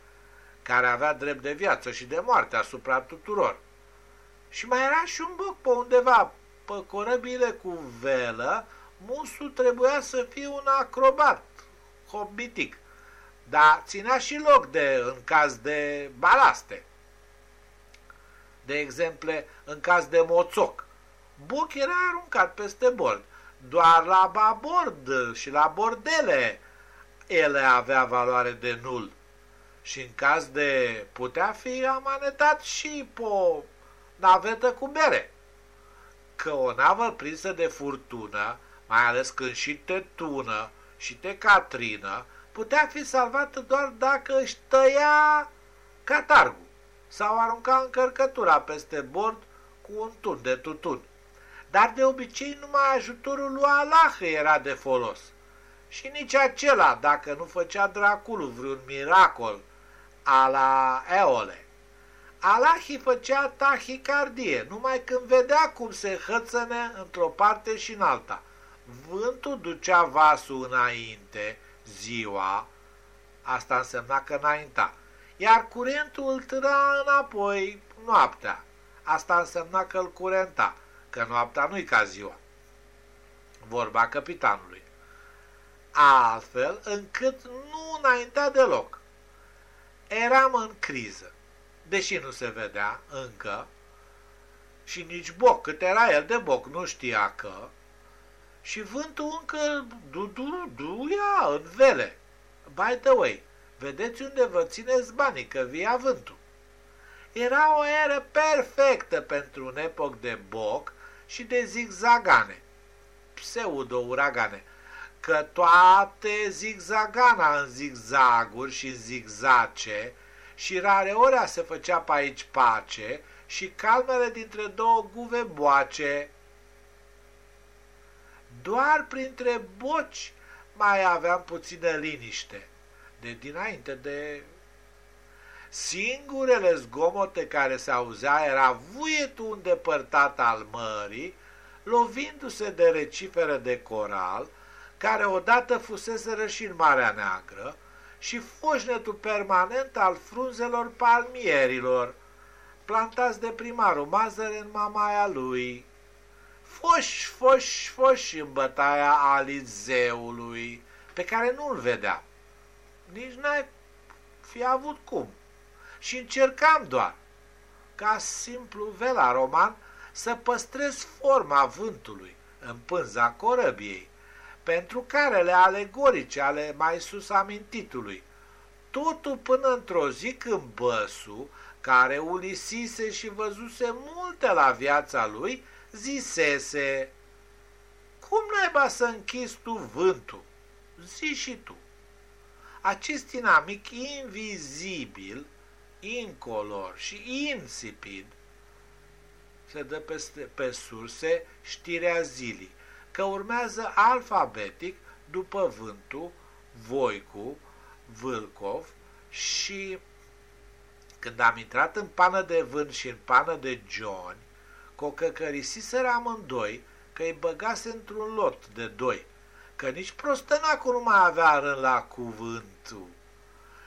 care avea drept de viață și de moarte asupra tuturor. Și mai era și un boc pe undeva, pe corăbile cu velă, musul trebuia să fie un acrobat, hobbitic, dar ținea și loc de, în caz de balaste. De exemplu, în caz de moțoc, boc era aruncat peste bord. Doar la babord și la bordele ele avea valoare de nul. Și în caz de putea fi amanetat și pe navetă cu bere. Că o navă prinsă de furtună, mai ales când și te tună și te catrină, putea fi salvată doar dacă își tăia catargul sau arunca încărcătura peste bord cu un tun de tutun. Dar de obicei numai ajutorul lui Allah era de folos. Și nici acela, dacă nu făcea draculul vreun miracol a la Eole. Alahi făcea tahicardie, numai când vedea cum se hățăne într-o parte și în alta. Vântul ducea vasul înainte, ziua, asta însemna că înainta, iar curentul îl târa înapoi noaptea, asta însemna că îl curenta, că noaptea nu-i ca ziua. Vorba capitanului. Altfel, încât nu înaintea deloc. Eram în criză deși nu se vedea încă, și nici boc, cât era el de boc, nu știa că, și vântul încă du, du, duia în vele. By the way, vedeți unde vă țineți banii, că via vântul. Era o eră perfectă pentru un epoc de boc și de zigzagane, pseudo-uragane, că toate zigzagana în zigzaguri și zigzace și rare ori se făcea pe aici pace și calmele dintre două guve boace. Doar printre boci mai aveam puțină liniște, de dinainte de... Singurele zgomote care se auzea era vuietul îndepărtat al mării, lovindu-se de recifere de coral, care odată fusese și în Marea Neagră, și foșnetul permanent al frunzelor palmierilor, plantați de primarul Mazăre în mamaia lui. Foși, foși, foși în bătaia Alizeului, pe care nu-l vedea. Nici n-ai fi avut cum. și încercam doar, ca simplu vela roman, să păstrez forma vântului în pânza corăbiei, pentru carele alegorice ale mai sus amintitului. Totul până într-o zi când băsu, care ulisise și văzuse multe la viața lui, zisese, Cum naiba să închizi tu vântul? Zi și tu. Acest inamic invizibil, incolor și insipid se dă peste, pe surse știrea zilii, că urmează alfabetic după Vântu, Voicu, Vâlcov și când am intrat în pană de vânt și în pană de John, că o căcărisiseră amândoi că îi băgase într-un lot de doi, că nici prostănacul nu mai avea rând la cuvântul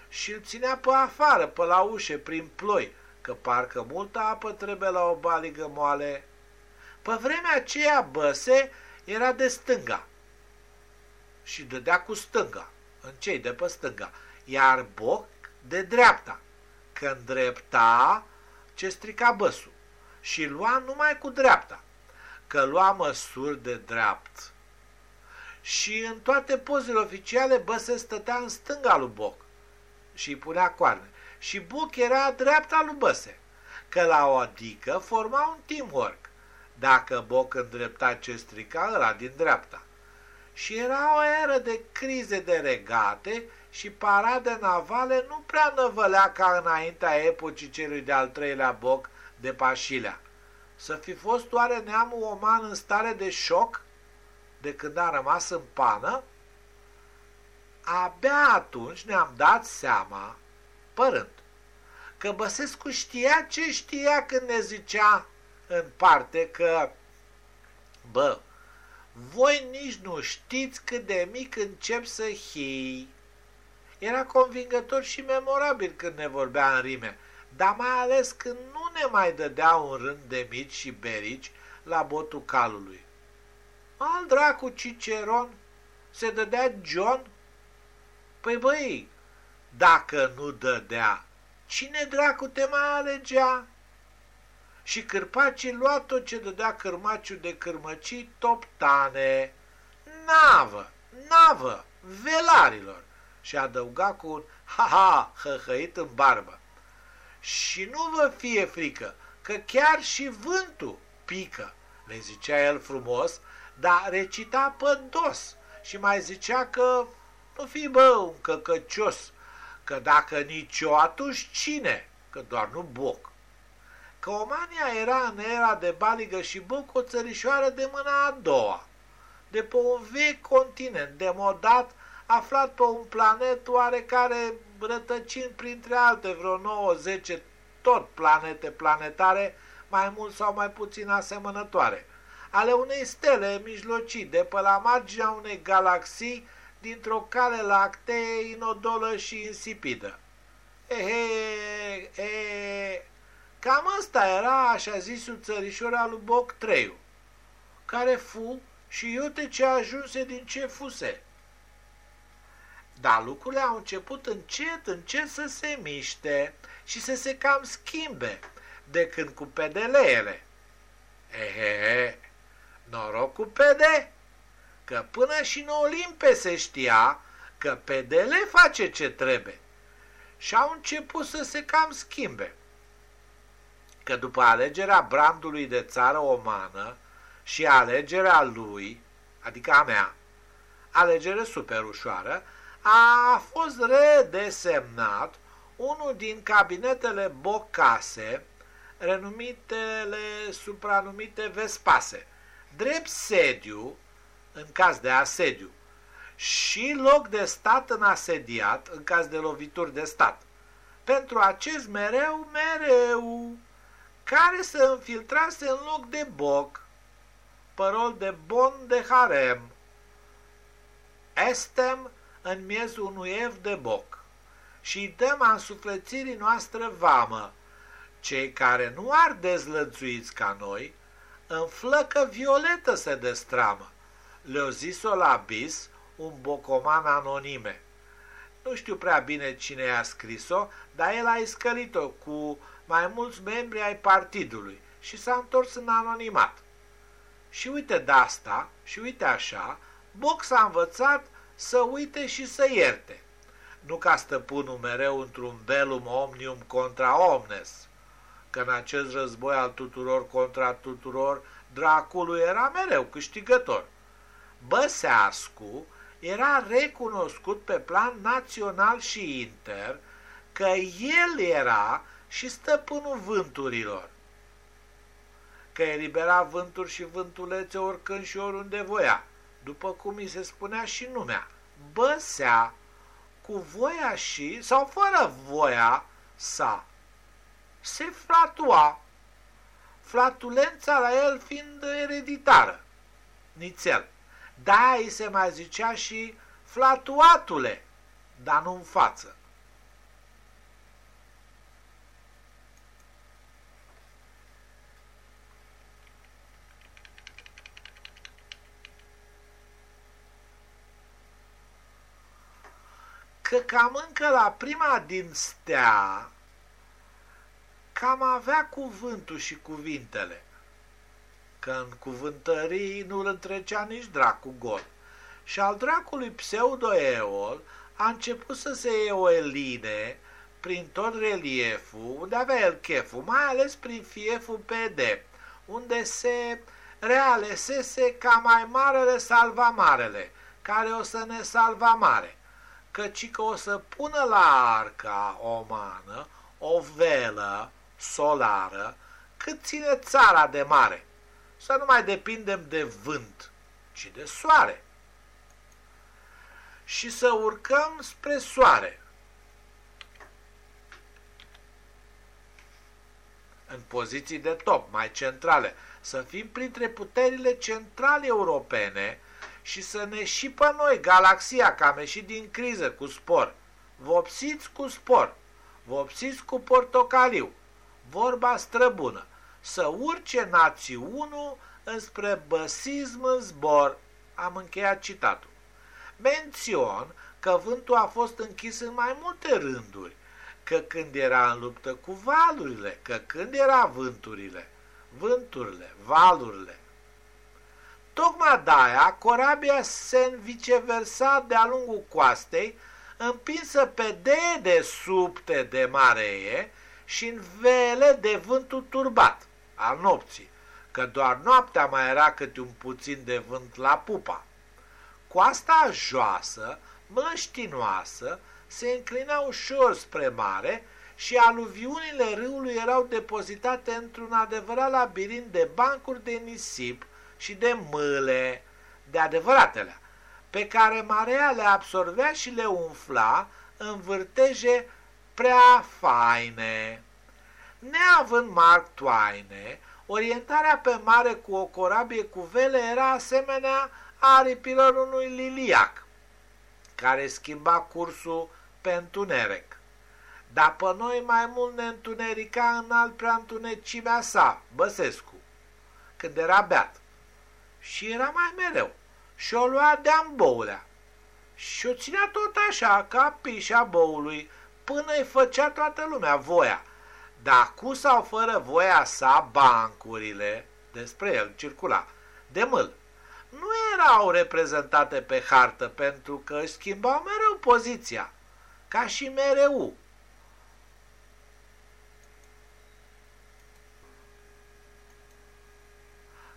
și îl ținea pe afară, pe la ușe, prin ploi, că parcă multă apă trebuie la o baligă moale. Pe vremea aceea băse era de stânga și dădea cu stânga, în cei de pe stânga, iar boc de dreapta, că îndrepta ce strica băsul și lua numai cu dreapta, că lua măsuri de dreapt. Și în toate pozele oficiale Băse stătea în stânga lui Boc și îi punea coarne. Și Boc era dreapta lui Băse, că la o adică forma un teamwork. Dacă Boc îndrepta ce strica, ăla din dreapta. Și era o eră de crize de regate și parade navale nu prea năvălea ca înaintea epocii celui de-al treilea Boc de Pașilea. Să fi fost oare neamul oman în stare de șoc de când a rămas în pană? Abia atunci ne-am dat seama, părând, că Băsescu știa ce știa când ne zicea în parte că, bă, voi nici nu știți cât de mic încep să hii. Era convingător și memorabil când ne vorbea în rime, dar mai ales când nu ne mai dădea un rând de mici și berici la botul calului. Al dracu Ciceron se dădea John? Păi băi, dacă nu dădea, cine dracu te mai alegea? Și cârpacii lua tot ce dădea cârmaciul de cârmăcii toptane. Navă, navă, velarilor! Și adăuga cu un ha-ha hăhăit în barbă. Și nu vă fie frică, că chiar și vântul pică, le zicea el frumos, dar recita pe dos și mai zicea că nu fi bă un căcăcios, că dacă nici eu, atunci cine? Că doar nu boc. Că Omania era în era de baligă și boc o țărișoară de mâna a doua, de pe un vechi continent demodat, aflat pe un planet oarecare rătăcind printre alte vreo 9-10 tot planete planetare, mai mult sau mai puțin asemănătoare, ale unei stele mijlocii de pe la marginea unei galaxii dintr-o cale lactee inodolă și insipidă. Ehe, e, cam asta era așa zisul țărișor al lui Boc Treiu, care fu și iute ce ajunse din ce fuse. Dar lucrurile au început încet, încet să se miște și să se cam schimbe de când cu pedeleele. Ehe, noroc cu pede, că până și în Olimpe se știa că pedele face ce trebuie. Și au început să se cam schimbe. Că după alegerea brandului de țară omană și alegerea lui, adică a mea, alegere super ușoară, a fost redesemnat unul din cabinetele Bocase, renumitele supranumite Vespase, drept sediu, în caz de asediu, și loc de stat în asediat, în caz de lovituri de stat. Pentru acest mereu, mereu, care se înfiltrase în loc de boc, părol de bon de harem. Estem în miezul unui ev de boc și dăm a însuflețirii noastre vamă. Cei care nu ar dezlățuiți ca noi, în flăcă violetă se destramă. Le-o zis-o la bis un bocoman anonime. nu știu prea bine cine i-a scris-o, dar el a iscălit-o cu mai mulți membri ai partidului și s-a întors în anonimat. Și uite de asta, și uite așa, Box a învățat să uite și să ierte. Nu ca stăpânul mereu într-un belum omnium contra omnes, că în acest război al tuturor contra tuturor, dracului era mereu câștigător. Băseascu era recunoscut pe plan național și inter că el era și stăpânul vânturilor, că elibera vânturi și vântulețe oricând și oriunde voia, după cum îi se spunea și numea, băsea cu voia și, sau fără voia sa, se flatua, flatulența la el fiind ereditară, nițel. Da, îi se mai zicea și flatuatule, dar nu în față. Că cam încă la prima din stea, cam avea cuvântul și cuvintele că în cuvântării nu-l întrecea nici dracu gol. Și al dracului pseudo-eol a început să se eoeline prin tot relieful, unde avea el cheful, mai ales prin fieful PD, unde se realesese ca mai marele salva marele, care o să ne salva mare, căci că o să pună la arca omană o velă solară cât ține țara de mare să nu mai depindem de vânt, ci de soare. Și să urcăm spre soare. În poziții de top, mai centrale, să fim printre puterile centrale europene și să ne și pe noi, galaxia, că am ieșit din criză cu spor. Vopsiți cu spor, vopsiți cu portocaliu, vorba străbună să urce națiunul înspre băsism în zbor. Am încheiat citatul. Mențion că vântul a fost închis în mai multe rânduri, că când era în luptă cu valurile, că când era vânturile, vânturile, valurile. Tocmai de-aia corabia se viceversa de-a lungul coastei, împinsă pe subte de maree și în vele de vântul turbat al nopții, că doar noaptea mai era câte un puțin de vânt la pupa. Coasta joasă, măștinoasă, se înclina ușor spre mare și aluviunile râului erau depozitate într-un adevărat labirint de bancuri de nisip și de mâle, de adevăratele, pe care marea le absorbea și le umfla în vârteje prea faine. Neavând Mark Twain, orientarea pe mare cu o corabie cu vele era asemenea aripilor unui liliac, care schimba cursul pe întuneric. Dar pe noi mai mult ne întunerica în alt prea întunecimea sa, Băsescu, când era beat. Și era mai mereu. Și o lua de-am boulea. Și o ținea tot așa, ca pișa boului, până îi făcea toată lumea voia – dar cu sau fără voia sa, bancurile, despre el circula, de mâl, nu erau reprezentate pe hartă pentru că își schimbau mereu poziția, ca și mereu.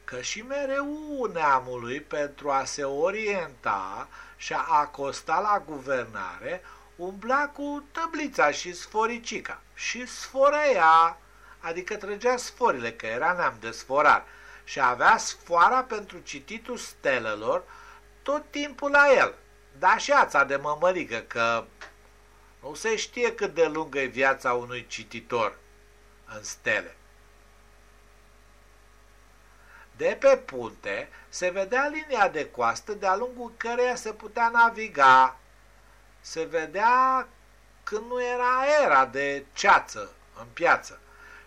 Că și mereu neamului pentru a se orienta și a acosta la guvernare umbla cu tăblița și sforicica și sforăia, adică trăgea sforile, că era neam de sforar, și avea sfoara pentru cititul stelelor tot timpul la el. Da și ața de mămăligă, că nu se știe cât de lungă e viața unui cititor în stele. De pe punte se vedea linia de coastă de-a lungul căreia se putea naviga se vedea când nu era era de ceață în piață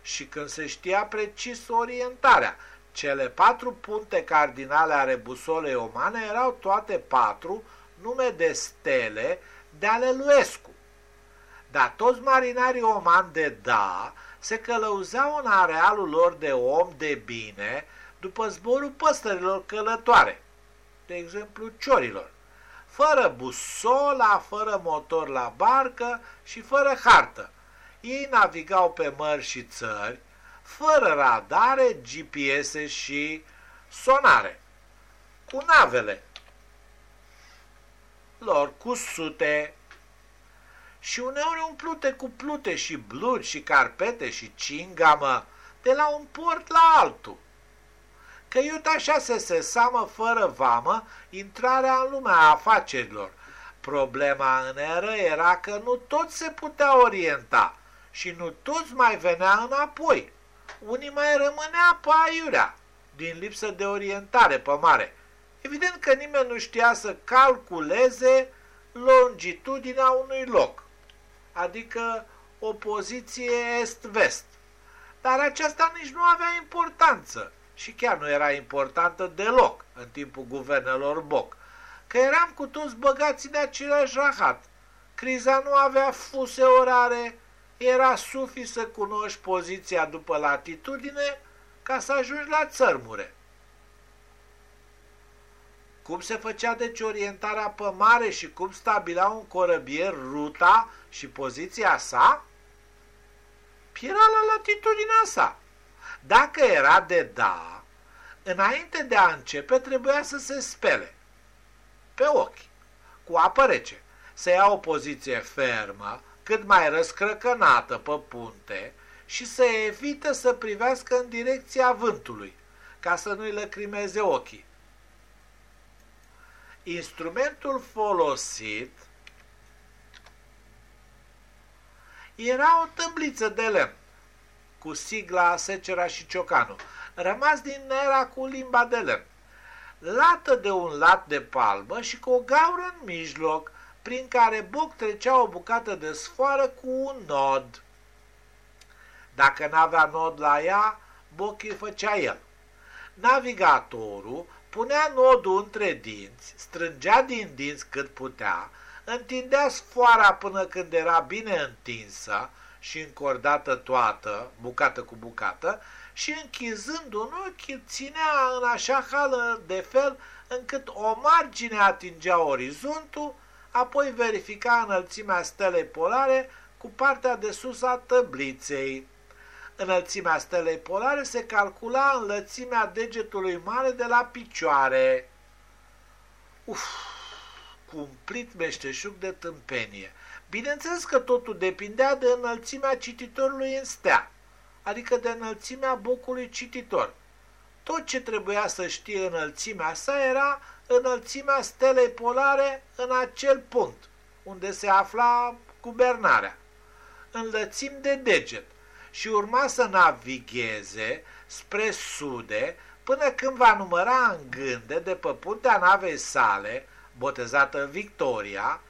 și când se știa precis orientarea. Cele patru punte cardinale ale busolei omane erau toate patru nume de stele de ale lui Escu. Dar toți marinarii oman de da se călăuzeau în arealul lor de om de bine după zborul păstărilor călătoare, de exemplu ciorilor, fără busola, fără motor la barcă și fără hartă. Ei navigau pe mări și țări, fără radare, GPS și sonare, cu navele lor cu sute și uneori umplute cu plute și blugi și carpete și cingamă de la un port la altul. Că iut așa se sesamă fără vamă intrarea în lumea afacerilor. Problema în eră era că nu toți se putea orienta și nu toți mai venea înapoi. Unii mai rămânea pe aiurea, din lipsă de orientare pe mare. Evident că nimeni nu știa să calculeze longitudinea unui loc adică o poziție est-vest. Dar aceasta nici nu avea importanță și chiar nu era importantă deloc în timpul guvernelor Boc, că eram cu toți băgați de același rahat. Criza nu avea fuse orare, era sufi să cunoști poziția după latitudine ca să ajungi la țărmure. Cum se făcea deci orientarea pe mare și cum stabila un corăbier ruta și poziția sa? Era la latitudinea sa. Dacă era de da, înainte de a începe trebuia să se spele pe ochi, cu apă rece, să ia o poziție fermă, cât mai răscrăcănată pe punte și să evite să privească în direcția vântului, ca să nu-i lăcrimeze ochii. Instrumentul folosit era o tăbliță de lemn cu sigla, secera și ciocanul, rămas din era cu limba de lemn, lată de un lat de palmă și cu o gaură în mijloc, prin care Boc trecea o bucată de sfoară cu un nod. Dacă n-avea nod la ea, Boc îi făcea el. Navigatorul punea nodul între dinți, strângea din dinți cât putea, întindea sfoara până când era bine întinsă și încordată toată, bucată cu bucată, și închizând un ochi, ținea în așa hală de fel încât o margine atingea orizontul, apoi verifica înălțimea stelei polare cu partea de sus a tăbliței. Înălțimea stelei polare se calcula înlățimea degetului mare de la picioare. Uf, cumplit meșteșug de tâmpenie. Bineînțeles că totul depindea de înălțimea cititorului în stea, adică de înălțimea bocului cititor. Tot ce trebuia să știe înălțimea sa era înălțimea stelei polare în acel punct, unde se afla guvernarea. Înlățim de deget – și urma să navigheze spre sude până când va număra în gânde de pe puntea navei sale, botezată Victoria,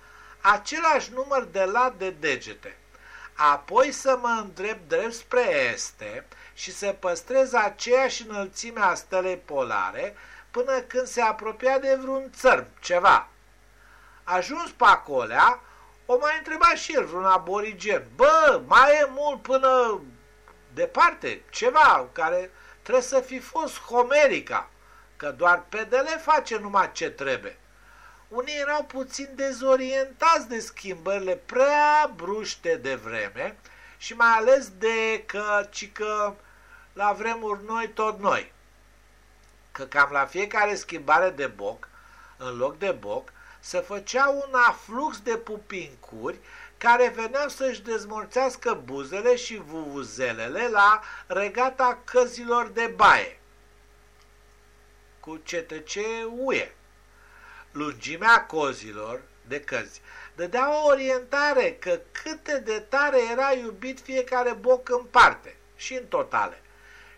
același număr de lat de degete. Apoi să mă îndrept drept spre este și să păstrez aceeași înălțime a stelei polare până când se apropia de vreun țărm, ceva. Ajuns pe acolea, o mai întreba și el, vreun aborigen. Bă, mai e mult până departe, ceva care trebuie să fi fost Homerica, că doar PDL face numai ce trebuie. Unii erau puțin dezorientați de schimbările prea bruște de vreme și mai ales de că, ci că la vremuri noi tot noi. Că cam la fiecare schimbare de boc, în loc de boc, se făcea un aflux de pupincuri care veneau să-și dezmorțească buzele și vuvuzelele la regata căzilor de baie cu CTC UE. Lungimea cozilor de căzi dădea o orientare că câte de tare era iubit fiecare boc în parte și în totale.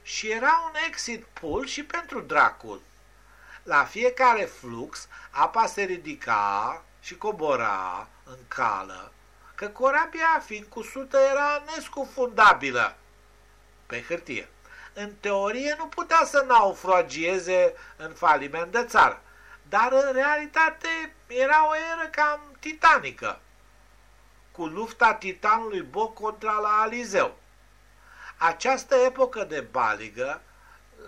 Și era un exit pool și pentru dracul. La fiecare flux, apa se ridica și cobora în cală, că corabia, fiind cu sută, era nescufundabilă pe hârtie. În teorie nu putea să naufragieze în faliment de țară, dar în realitate era o eră cam titanică, cu lufta titanului Boc contra la Alizeu. Această epocă de baligă,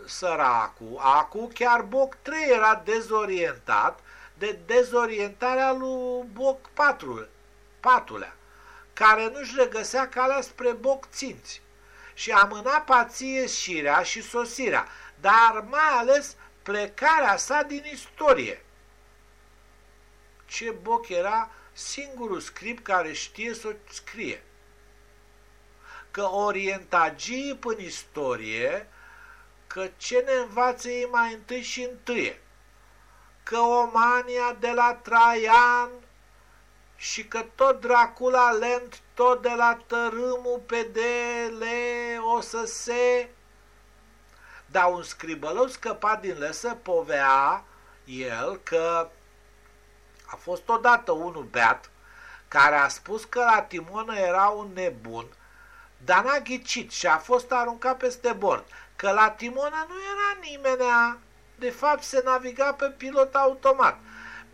săracu, acu chiar Boc 3 era dezorientat de dezorientarea lui Boc 4, patulea, care nu-și regăsea calea spre Boc ținți și amâna pație șirea și sosirea, dar mai ales plecarea sa din istorie. Ce Boc era singurul scrip care știe să o scrie. Că orientagii în istorie, că ce ne învață ei mai întâi și întâie, că Omania de la Traian și că tot Dracula lent tot de la tărâmul pe dele o să se... Dar un scribălău scăpat din lăsă povea el că a fost odată unul beat care a spus că la timonă era un nebun, dar n-a ghicit și a fost aruncat peste bord, că la timonă nu era nimenea, de fapt se naviga pe pilot automat.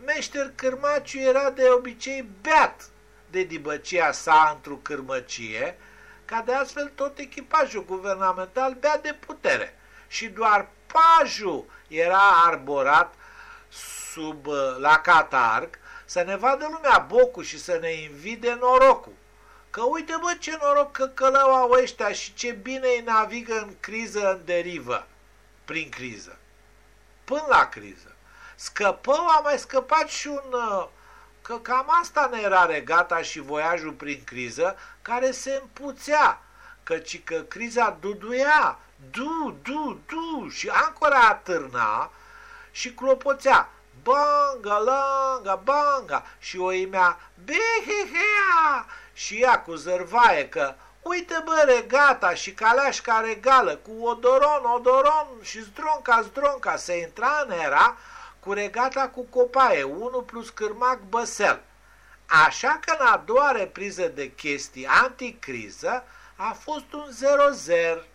Meșter Cârmaciu era de obicei beat de dibăcia sa într-o cârmăcie, ca de astfel tot echipajul guvernamental bea de putere și doar pajul era arborat sub, uh, la catarg, să ne vadă lumea bocul și să ne invide norocul. Că uite bă ce noroc că călău au ăștia și ce bine îi navigă în criză, în derivă, prin criză. Până la criză. Scăpău a mai scăpat și un... Uh, că cam asta ne era regata și voiajul prin criză, care se împuțea, căci că criza duduia, du, du, du, și ancora atârna și clopoțea banga, langa, banga și o imea behehea și ea cu zărvaie că uite bă regata și caleașca regală cu odoron, odoron și zdronca, zdronca se intra în era cu regata cu copaie, 1 plus cârmac băsel. Așa că în a doua repriză de chestii anticriză a fost un 0-0